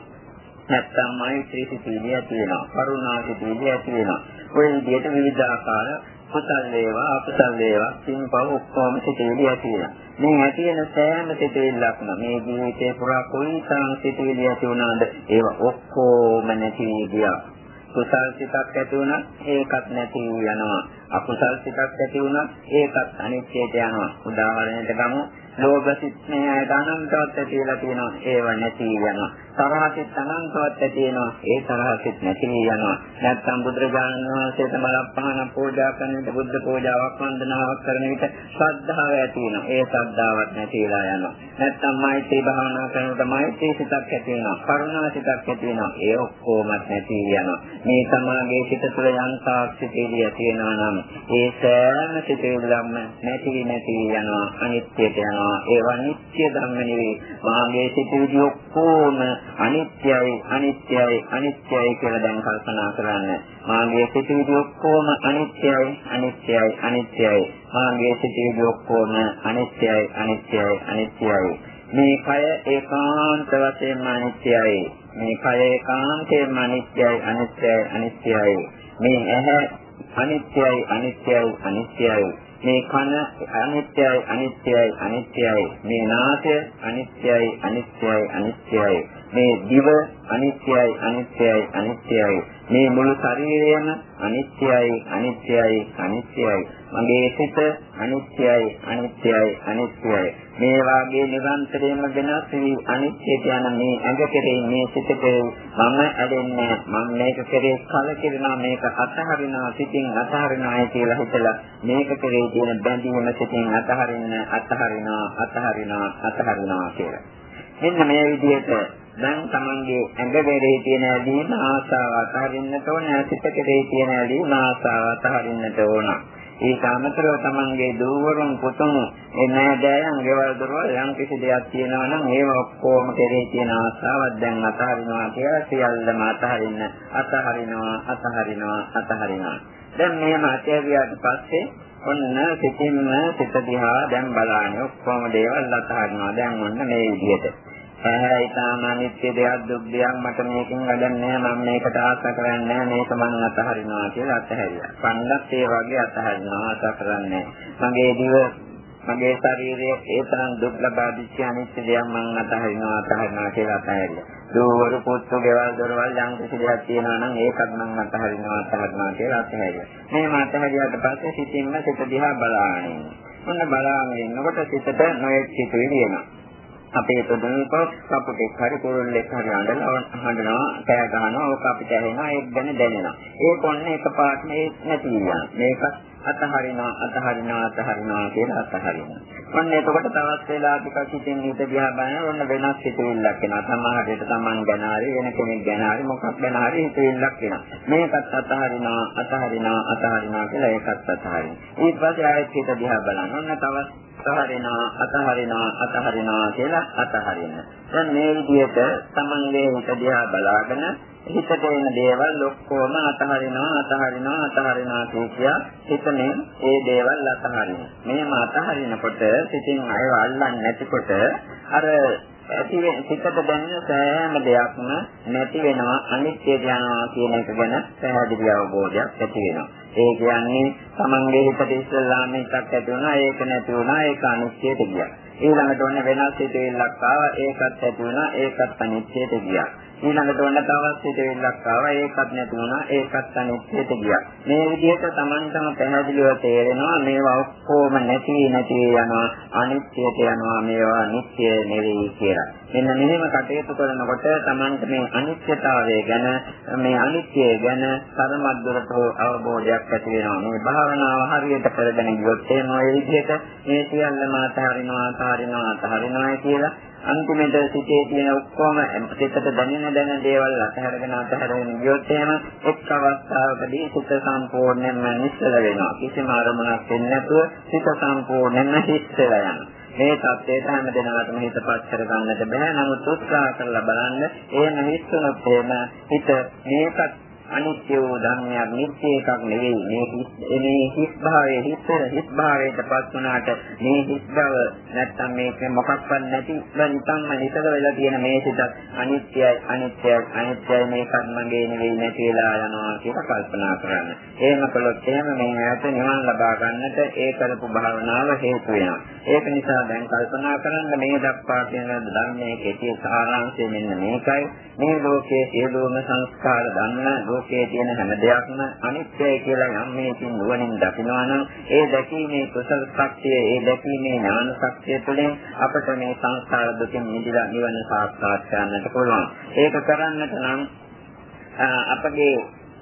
A: නැත්තම් මෛත්‍රී සිතවිලි ඇති වෙනවා. කරුණා සිතවිලි ඇති වෙනවා. ඔය විදිහට විවිධ ආකාර කුසල් වේවා අකුසල් වේවා සින්පව ඔක්කොම සිතේලි ඇති වෙනවා. මේ ඇති වෙන සෑම සිතේලක්ම මේ ජීවිතේ පුරා කොයි තරම් සිතේලි ඇති වුණාද ඒවා ඔක්කොම නැති ගියා. කුසල් සිතක් ඇති වුණා ඒකත් නැති යනවා. අකුසල් සිතක් ඇති වුණත් ඒකත් අනිත්‍යයට යනවා. උදාහරණයක් ගමු. ලෝභ සිත් මේ අනන්තවත් ඇතිලා තියෙනවා. ඒව නැති වෙනවා. තරහ සිත් අනන්තවත් ඇති වෙනවා. ඒ තරහ සිත් නැති වෙනවා. නැත්නම් බුදුරජාණන් වහන්සේට මලප්පහන පූජා කරන විට බුද්ධ පූජාවක් වන්දනාවක් කරන විට ශ්‍රද්ධාව ඇති වෙනවා. ඒ ශ්‍රද්ධාවත් නැති වෙලා යනවා. නැත්නම් මෛත්‍රී භාවනා කරනකොට මෛත්‍රී සිතක් ඇති වෙනවා. කරුණා සිතක් ඇති වෙනවා. ඒ ඔක්කොමත් නැති යනවා. මේ සමාගයේ සිත තුළ යන්තාක් සිටේදී ඇති වෙනවා නම් ඒ සෑම සිටේදීම නැති නැති යනවා. අනිත්‍යයට යනවා. ඒවා නිත්‍ය ධර්ම නෙවෙයි. මාගේ සිටේදී ඔක්කොම අනිත්‍යයි අනිත්‍යයි අනිත්‍යයි කියලා දැන් කල්පනා කරන්න. මාගේ සිටේදී ඔක්කොම අනිත්‍යයි අනිත්‍යයි අනිත්‍යයි. මාගේ සිටේදී ඔක්කොම අනිත්‍යයි අනිත්‍යයි අනිත්‍යයි. මේ කය ඒකාන්ත වශයෙන්ම අනිත්‍යයි. මේ කය ඒකාන්තයෙන්ම අනිත්‍යයි අනිත්‍යයි අනිත්‍යයි. මේ ඇහැ අනිත්‍යයි අනිත්‍යයි අනිත්‍යයි. මේ කන අනිත්‍යයි අනිත්‍යයි අනිත්‍යයි. මේ නාසය අනිත්‍යයි අනිත්‍යයි අනිත්‍යයි. මේ දිව අනිත්‍යයි අනිත්‍යයි අනිත්‍යයි. මේ මුළු ශරීරයම අනිත්‍යයි අනිත්‍යයි අනිත්‍යයි. මගේ සිත අනිත්‍යයි අනිත්‍යයි අනිත්‍යයි. මේ වාගේ නිරන්තරයෙන්ම වෙනස් වී අනිත්‍යයට යන මේ ඇඟ කෙරෙහි මේ සිත කෙරෙහි මම ඇදෙන්නේ මම මේක කෙරෙහි කලකිරෙනවා මේක අතහරිනවා සිතින් අතහරිනවා කියලා හිතලා මේක කෙරෙහි තියෙන බැඳීම සිතින් අතහරින්න අතහරිනවා අතහරිනවා අතහරිනවා කියලා. මෙන්න මේ විදිහට දැන් තමන්ගේ ඇඟ කෙරෙහි තියෙන ඇලීම ආසාව අතහරින්නට ඕන සිත කෙරෙහි තියෙන ඇලීම ආසාව අතහරින්නට ඕන. ඒක අමතරව තමන්ගේ දූවරුන් පුතුන් ඒ නෑදෑයන් ගෙවල් දොරවල් යම් කිසි දෙයක් තියෙනවා නම් ඒව ඔක්කොම කෙරේ තියෙන ආසාවක් දැන් අතහරිනවා කියලා සියල්ලම අතහරින්න අතහරිනවා අතහරිනවා අතහරිනවා. දැන් මේම අතහැරියාට පස්සේ ඔන්න සිතින්ම සිත දිහා දැන් බලන්නේ ඔක්කොම දේවල් අතහරිනවා. දැන් ඔන්න මේ විදිහට. ඇහැ ඊටාම අනිත්‍ය දෙයක් දුක් දෙයක් මට මේකෙන් වැඩන්නේ මම මේකට ආස කරන්නේ මේක මම අතහරිනවා කියලා අතහැරියා. පන්නත් ඒ වගේ අතහරිනවා ආස කරන්නේ. මගේ දිව මගේ ශරීරයේ ඒ තරම් දුක් ලබා දිච්ච අනිත්‍ය දෙයක් මම අතහරිනවා අතහරිනවා කියලා අතහැරියා. දෝවරු පුත්තු ගෙවල් දොරවල් යම් කිසි දෙයක් තියෙනවා නම් ඒකත් මම අතහරිනවා අතහරිනවා කියලා අතහැරියා. මේ මත හැරියාට පස්සේ සිතින්ම සිත දිහා බලාගෙන. ඔන්න බලාගෙන ඉන්නකොට සිතට නොයෙක් සිතුවිලි එනවා. අපේ ප්‍රදේශක කපුටෙක් හරි කුරුල්ලෙක් හරි අඬනවා අහනවා කෑ ගහනවා ඕක අපිට ඇහෙනවා ඒක ගැන දැනෙනවා. ඒක ඔන්න එකපාරටම ඒ නැති වෙනවා මේක අතහරිනවා අතහරිනවා අතහරිනවා කියලා අතහරිනවා. ඔන්න එතකොට තවත් වෙලා ටිකක් හිතෙන් හිත දිහා බලන ඔන්න වෙනස් හිතවිල්ලක් එනවා. සමහරවිට Taman ගැන හරි වෙන කෙනෙක් ගැන හරි මොකක් ගැන හරි හිතවිල්ලක් එනවා. මේකත් අතහරිනවා අතහරිනවා අතහරිනවා කියලා ඒකත් අතහරිනවා. ඊට පස්සේ ආයෙත් හිත දිහා බලන ඔන්න තවත් අතහරිනවා අතහරිනවා අතහරිනවා කියලා අතහරින. දැන් මේ විදිහට තමන්ගේ හිත දිහා බලාගෙන හිතට එන දේවල් ඔක්කොම අතහරිනවා අතහරිනවා අතහරිනවා කියා හිතනේ ඒ දේවල් අතහරින. මේම අතහරිනකොට සිතින් අයව අල්ලන්නේ නැතිකොට අර ඇති වෙන සිතට දැනෙන සෑම දෙයක්ම නැති වෙනවා අනිත්‍ය යනවා කියන එක ගැන පැහැදිලි අවබෝධයක් ඇති වෙනවා. ඒ කියන්නේ තමන්ගේ හිතට ඉස්සල්ලාම එකක් ඇති වුණා ඒක නැති වුණා ඒක අනිත්‍යයට ගියා. ඊළඟට ඔන්න වෙනස් හිතෙල්ලක් ආවා ඒකත් ඇති වුණා ඒකත් අනිත්‍යයට ගියා. ඊළඟට ඔන්න තවත් හිතෙල්ලක් ආවා ඒකත් නැති වුණා ඒකත් අනිත්‍යයට ගියා. මේ විදිහට Tamanටම පැහැදිලිව තේරෙනවා මේවා ඔක්කොම නැති නැති යනවා අනිත්‍යයට යනවා මේවා නිත්‍ය නෙවෙයි කියලා. මෙන්න මෙහෙම කටයුතු කරනකොට Tamanට මේ අනිත්‍යතාවය ගැන මේ අනිත්‍යය ගැන තරමද්දරට අවබෝධයක් ඇති වෙනවා. මේ භාවනාව හරියට කරගෙන ගියොත් එහෙම ඔය විදිහට මේ සියල්ලම අතහරිනවා අතහරිනවා අතහරිනවා කියලා අන්තිමට සිතේ තියෙන ඔක්කොම සිතට දැනෙන දැනෙන දේවල් අතහැරගෙන අතහැරගෙන ගියොත් එහෙම එක් අවස්ථාවකදී සිත සම්පූර්ණයෙන්ම නිශ්චල වෙනවා. කිසිම අරමුණක් වෙන්නේ නැතුව සිත සම්පූර්ණයෙන්ම හිස්සලා යනවා. මේ தත්ත්වයට හැම දිනකටම හිතපත් කර ගන්නට බෑ. නමුත් උත්සාහ කරලා බලන්න එහෙම හිස්සනොත් එහෙම හිත මේකත් අනිත්‍ය වූ ධර්මයක් නිත්‍ය එකක් නෙවෙයි මේ මේ හිස් භාවයේ හිස් හිස් භාවයටපත් වුණාට මේ හිස් බව නැත්තම් මේක මොකක්වත් නැති නිකම්ම නිතර වෙලා තියෙන මේ සිතත් අනිත්‍යයි අනිත්‍යයි අනිත්‍යයි මේකත් මගේ නෙවෙයි නැති වෙලා යනවා කියලා කල්පනා කරන්න. එහෙම කළොත් එහෙම මේ ඈත නිවන් ලබා ගන්නට ඒ කරපු භාවනාව හේතු වෙනවා. ඒක නිසා දැන් කල්පනා කරන්න මේ දක්වා කියන ධර්මයේ කෙටි සාරාංශය මෙන්න මේකයි. මේ ලෝකයේ සියලුම සංස්කාර ධර්ම ලෝකයේ තියෙන හැම දෙයක්ම අනිත්‍යයි කියලා යම් මේකින් නුවණින් දකිනවා නම් ඒ දැකීමේ කුසල ශක්තිය ඒ දැකීමේ ඥාන ශක්තිය තුළින් අපට මේ සංසාර දුකින් මිදලා නිවන සාක්ෂාත් කරගන්නට පුළුවන්. ඒක කරන්නට නම් අපගේ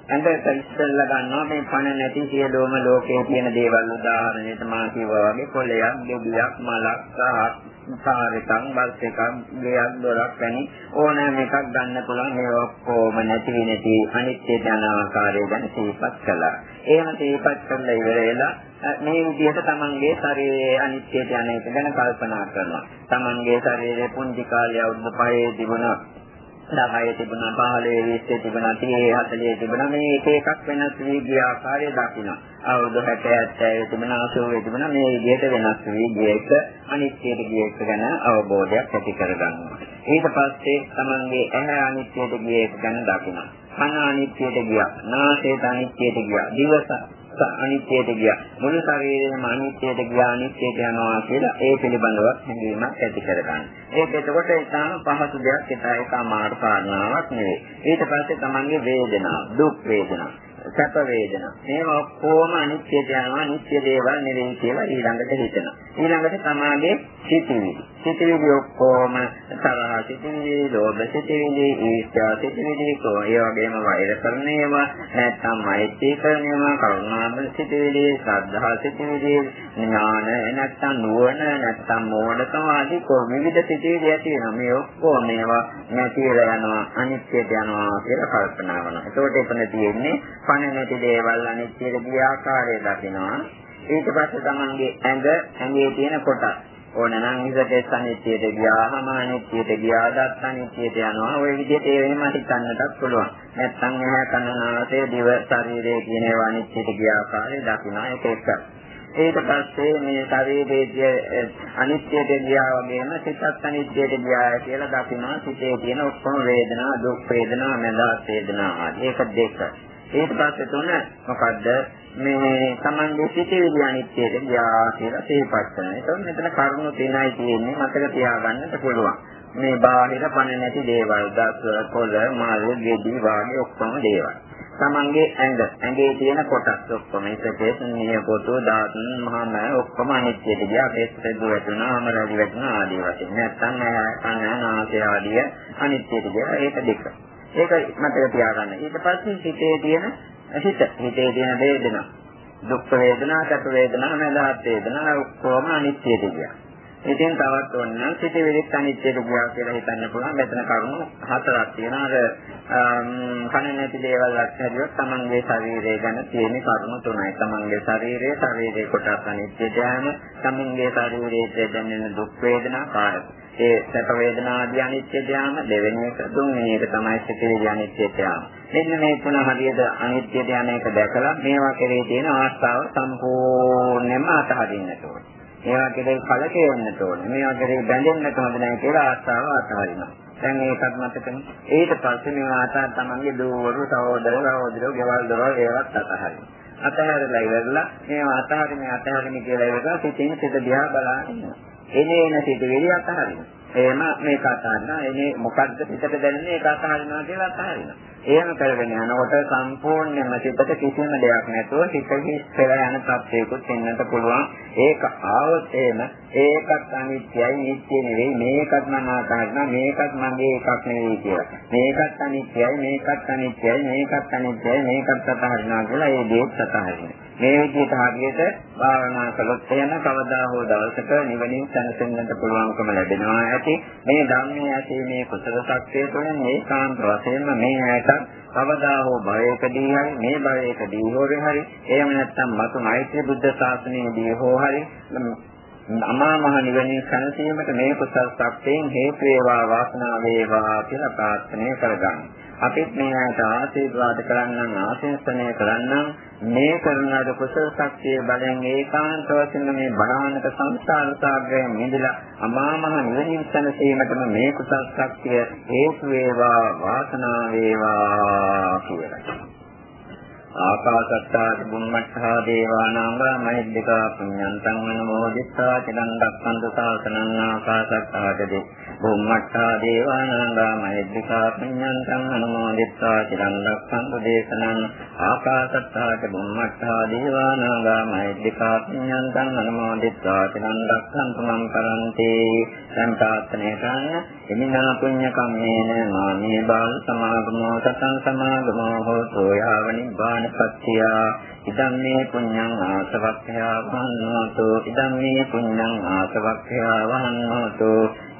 A: ඇඟට ඉස්සෙල්ලා ගන්නවා මේ පණ නැති සියලුම ලෝකයේ තියෙන දේවල් උදාහරණයට මා කිව්වා වගේ කොළයක්, ගෙඩියක්, මලක්, සහක්, කාර්යකම්, බස් එකක්, ගෙයක්, දොරක් වැනි ඕනෑම එකක් ගන්න පුළුවන් මේ ඔක්කොම නැති නැති අනිත්‍ය යන ආකාරය ගැන සිහිපත් කළා. එහෙම සිහිපත් කළා ඉවර වෙලා මේ විදිහට තමන්ගේ ශරීරයේ අනිත්‍යයට යන එක ගැන කල්පනා කරනවා. තමන්ගේ ශරීරයේ පුංචි කාලය අවුරුදු 5 තිබුණා 10 තිබුණා 15 20 තිබුණා 30 40 තිබුණා මේ එක එකක් වෙනස් වී ගිය ආකාරය දකින්න. අවුරුදු 60 70 තිබුණා 80 තිබුණා මේ විදිහට වෙනස් වී ගිය එක අනිත්‍යයට ගිය එක ගැන අවබෝධයක් ඇති කරගන්නවා. ඊට පස්සේ තමන්ගේ ඇහැ අනිත්‍යයට ගිය එක ගැන දකින්න. කන අනිත්‍යයට ගියා. නාසයට අනිත්‍යයට ගියා. දිවස අනිත්‍යයට ගියා. මුළු ශරීරයම අනිත්‍යයට ගියා අනිත්‍යයට යනවා කියලා ඒ පිළිබඳව හැඟීමක් ඇති කරගන්න. ඒක එතකොට ඉතාම පහසු දෙයක් ඒකයි ඒක අමාරු කාරණාවක් නෙවෙයි. ඊට පස්සේ තමන්ගේ වේදනාව, දුක් වේදනාව සැප වේදනා. මේවා ඔක්කොම අනිත්‍යද යනවා අනිත්‍ය දේවල් නෙවෙයි කියලා ඊළඟට හිතනවා. ඊළඟට තමාගේ සිතිවිලි. සිතිවිලි ඔක්කොම තරහ සිතිවිලි, ලෝභ සිතිවිලි, ඊර්ෂ්‍යා සිතිවිලි, කෝ ඒ වගේම වෛර කරන ඒවා, නැත්නම් මෛත්‍රී කරන ඒවා, කරුණාව සිතිවිලි, ශ්‍රද්ධා සිතිවිලි, ඥාන නැත්නම් නුවණ නැත්නම් මෝඩකම ආදී කෝ විවිධ සිතිවිලි ඇති වෙනවා. මේ ඔක්කොම මේවා නැතිලා යනවා, අනිත්‍යද යනවා කියලා කල්පනා කරනවා. ඒකට එතන තියෙන්නේ පණ නැති දේවල් අනිත්‍යද ගිය ආකාරය දකිනවා. ඊට පස්සේ තමන්ගේ ඇඟ ඇඟේ තියෙන කොටස් ඕනනම් ඉස්සට අනිත්‍යයට ගියාම අනිත්‍යයට ගියා දත් අනිත්‍යයට යනවා. ওই විදිහට එහෙම හිතන්නටත් පුළුවන්. නැත්නම් එහා කන නාසය දිව ශරීරය කියන ඒවා අනිත්‍යයට ගියා ආකාරය දකින්න ඒක එක. ඊට පස්සේ මේ ශරීරයේ අනිත්‍යයට ගියා වගේම සිතත් අනිත්‍යයට ගියා කියලා දකිනවා. සිතේ තියෙන ඔක්කොම වේදනා, දුක් වේදනා, මඳාස් වේදනා ආදී ඒක දෙක. ඊට පස්සේ තුන මොකද්ද මේ Tamange සිටිවිලි අනිත්‍යයට ගියා කියලා සිහිපත් කරනවා. ඒතකොට මෙතන කරුණු තුනයි තියෙන්නේ මතක තියාගන්නත් පුළුවන්. මේ බාහිර පණ නැති දේවල්, දස් කොළ, මාළු, ගෙඩි වාගේ ඔක්කොම දේවල්. Tamange ඇඟ, ඇඟේ තියෙන කොටස් ඔක්කොම ඉසකේ නිය පොතු, දාත්, මහා මෑ ඔක්කොම අනිත්‍යයට ගියා. පෙස්සෙදු වැටුණා, අමරදි වැටුණා ආදී වශයෙන්. නැත්තම් කන, නාසය ආදී අනිත්‍යයට ගියා. ඒක දෙක. ඒක මතක තියාගන්න. ඊට පස්සේ හිතේ තියෙන හිත හිතේ තියෙන වේදනා දුක් වේදනා, සැප වේදනා, මඳහත් වේදනා ඔක්කොම අනිත්‍යද කියලා. ඉතින් තවත් ඔන්න සිටිවිලිත් අනිත්‍යද කියලා කියලා හිතන්න පුළුවන්. මෙතන කරුණු හතරක් තියෙනවා. අර කන නැති දේවල් අත්හැරියොත් තමන්ගේ ශරීරය ගැන තියෙන කරුණු තුනයි. තමන්ගේ ශරීරය, ශරීරයේ කොටස් අනිත්‍යද යන, තමන්ගේ ශරීරයේ දැනෙන දුක් වේදනා කාරක. ඒ සැප වේදනා ආදී අනිත්‍ය ධාම දෙවෙනි එක තුන්වෙනි එක තමයි සිතිවිලි අනිත්‍ය ධාම. මෙන්න මේ තුන හරියට අනිත්‍ය ධාන එක දැකලා මේවා කෙරේ තියෙන ආස්තාව සම්පූර්ණයෙන්ම අතහරින්නට ඕනේ. මේවා කෙරේ කලකිරෙන්නට ඕනේ. මේවා කෙරේ බැඳෙන්නට හොඳ නැහැ කියලා ආස්තාව අතහරිනවා. දැන් ඒකත් මතකනේ. ඊට පස්සේ මේවා අතර තමන්ගේ දූවරු සහෝදර සහෝදරයෝ ගෙවල් දොරවල් ඒවත් අතහරිනවා. අතහැරලා ඉවරලා මේවා අතහරින්නේ අතහරින්නේ කියලා ඉවරලා සිතින් සිත දිහා බලනවා. එනේන සිතුවිලි අතහරිනවා. එහෙම මේක අතහරිනවා. එනේ මොකද්ද පිටට දැනෙන්නේ ඒක අතහරිනවා කියලා අතහරිනවා. එහෙම කරගෙන යනකොට සම්පූර්ණයෙන්ම සිතට කිසිම දෙයක් නැතුව සිතෙහි පෙළ යන තත්යකුත් වෙන්නත් පුළුවන්. ඒක ආවොත් එහෙම ඒකත් අනිත්‍යයි නිට්ටය නෙවෙයි මේකත් මම අතහරිනවා මේකත් මගේ එකක් නෙවෙයි කියලා. මේකත් අනිත්‍යයි මේකත් අනිත්‍යයි මේකත් අනිත්‍යයි මේකත් අතහරිනවා කියලා ඒ දේත් අතහරිනවා. මේ විදිහට හරියට භාවනා කළොත් එන කවදා හෝ දවසක නිවනින් සැනසෙන්නට පුළුවන්කම ලැබෙනවා ඇති මේ ධර්මයේ ඇති මේ කුසල ශක්තිය තුළින් ඒකාන්ත වශයෙන්ම මේ ඇයට කවදා හෝ භවයකදී හරි මේ භවයකදී හෝ හරි එහෙම නැත්නම් මතු මෛත්‍රී බුද්ධ ශාසනයේදී හෝ හරි අමා මහ නිවනින් සැනසීමට මේ කුසල ශක්තියෙන් හේතු වේවා වාසනාව වේවා කියලා ප්‍රාර්ථනා කරගන්න. අපිත් මේ ආයත ආශිර්වාද කරන්නම් ආශිර්වාදනය කරන්නම් මේ කරන ලද කුසල ශක්තිය බලෙන් ඒකාන්ත වශයෙන් මේ බණානක සංසාර සාගරයෙන් මිදලා අමා මහ නිවනින් සැනසීමටම මේ කුසල ශක්තිය හේතු වේවා වාසනාව වේවා කියලා. ආකාශත්තා බුම්මත්තා දේවානාංග මහිද්దికා පුඤ්ඤන්තං අනුමෝදිත්වා චිරන් රක්ඛන්තු සාසනං ආකාශත්තාට දේ බුම්මත්තා දේවානාංග මහිද්దికා පුඤ්ඤන්තං අනුමෝදිත්වා චිරන් රක්ඛන්තු දේශනං ආකාශත්තාට බුම්මත්තා දේවානාංග මහිද්దికා පුඤ්ඤන්තං අනුමෝදිත්වා චිරන් රක්ඛන්තු මං කරන්ති. දැන් ප්‍රාර්ථනා කරන එමිනා පුඤ්ඤ කම්මේන මාමේ බාල සමාගමෝ සතං සමාගමෝ හෝතෝ යාව නිබ්බාන පත්‍තියා ඉදම් මේ පුඤ්ඤං ආසවක්ඛයා වහන්නෝතු ඉදම් මේ පුඤ්ඤං ආසවක්ඛයා වහන්නෝතු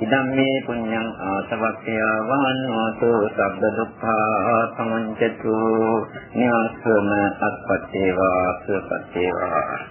A: ඉදම් මේ පුඤ්ඤං ආසවක්ඛයා වහන්නෝතු සබ්බ දුක්ඛා සමුච්චතු නිවස්සම අත්පත්තේවා සුපත්තේවා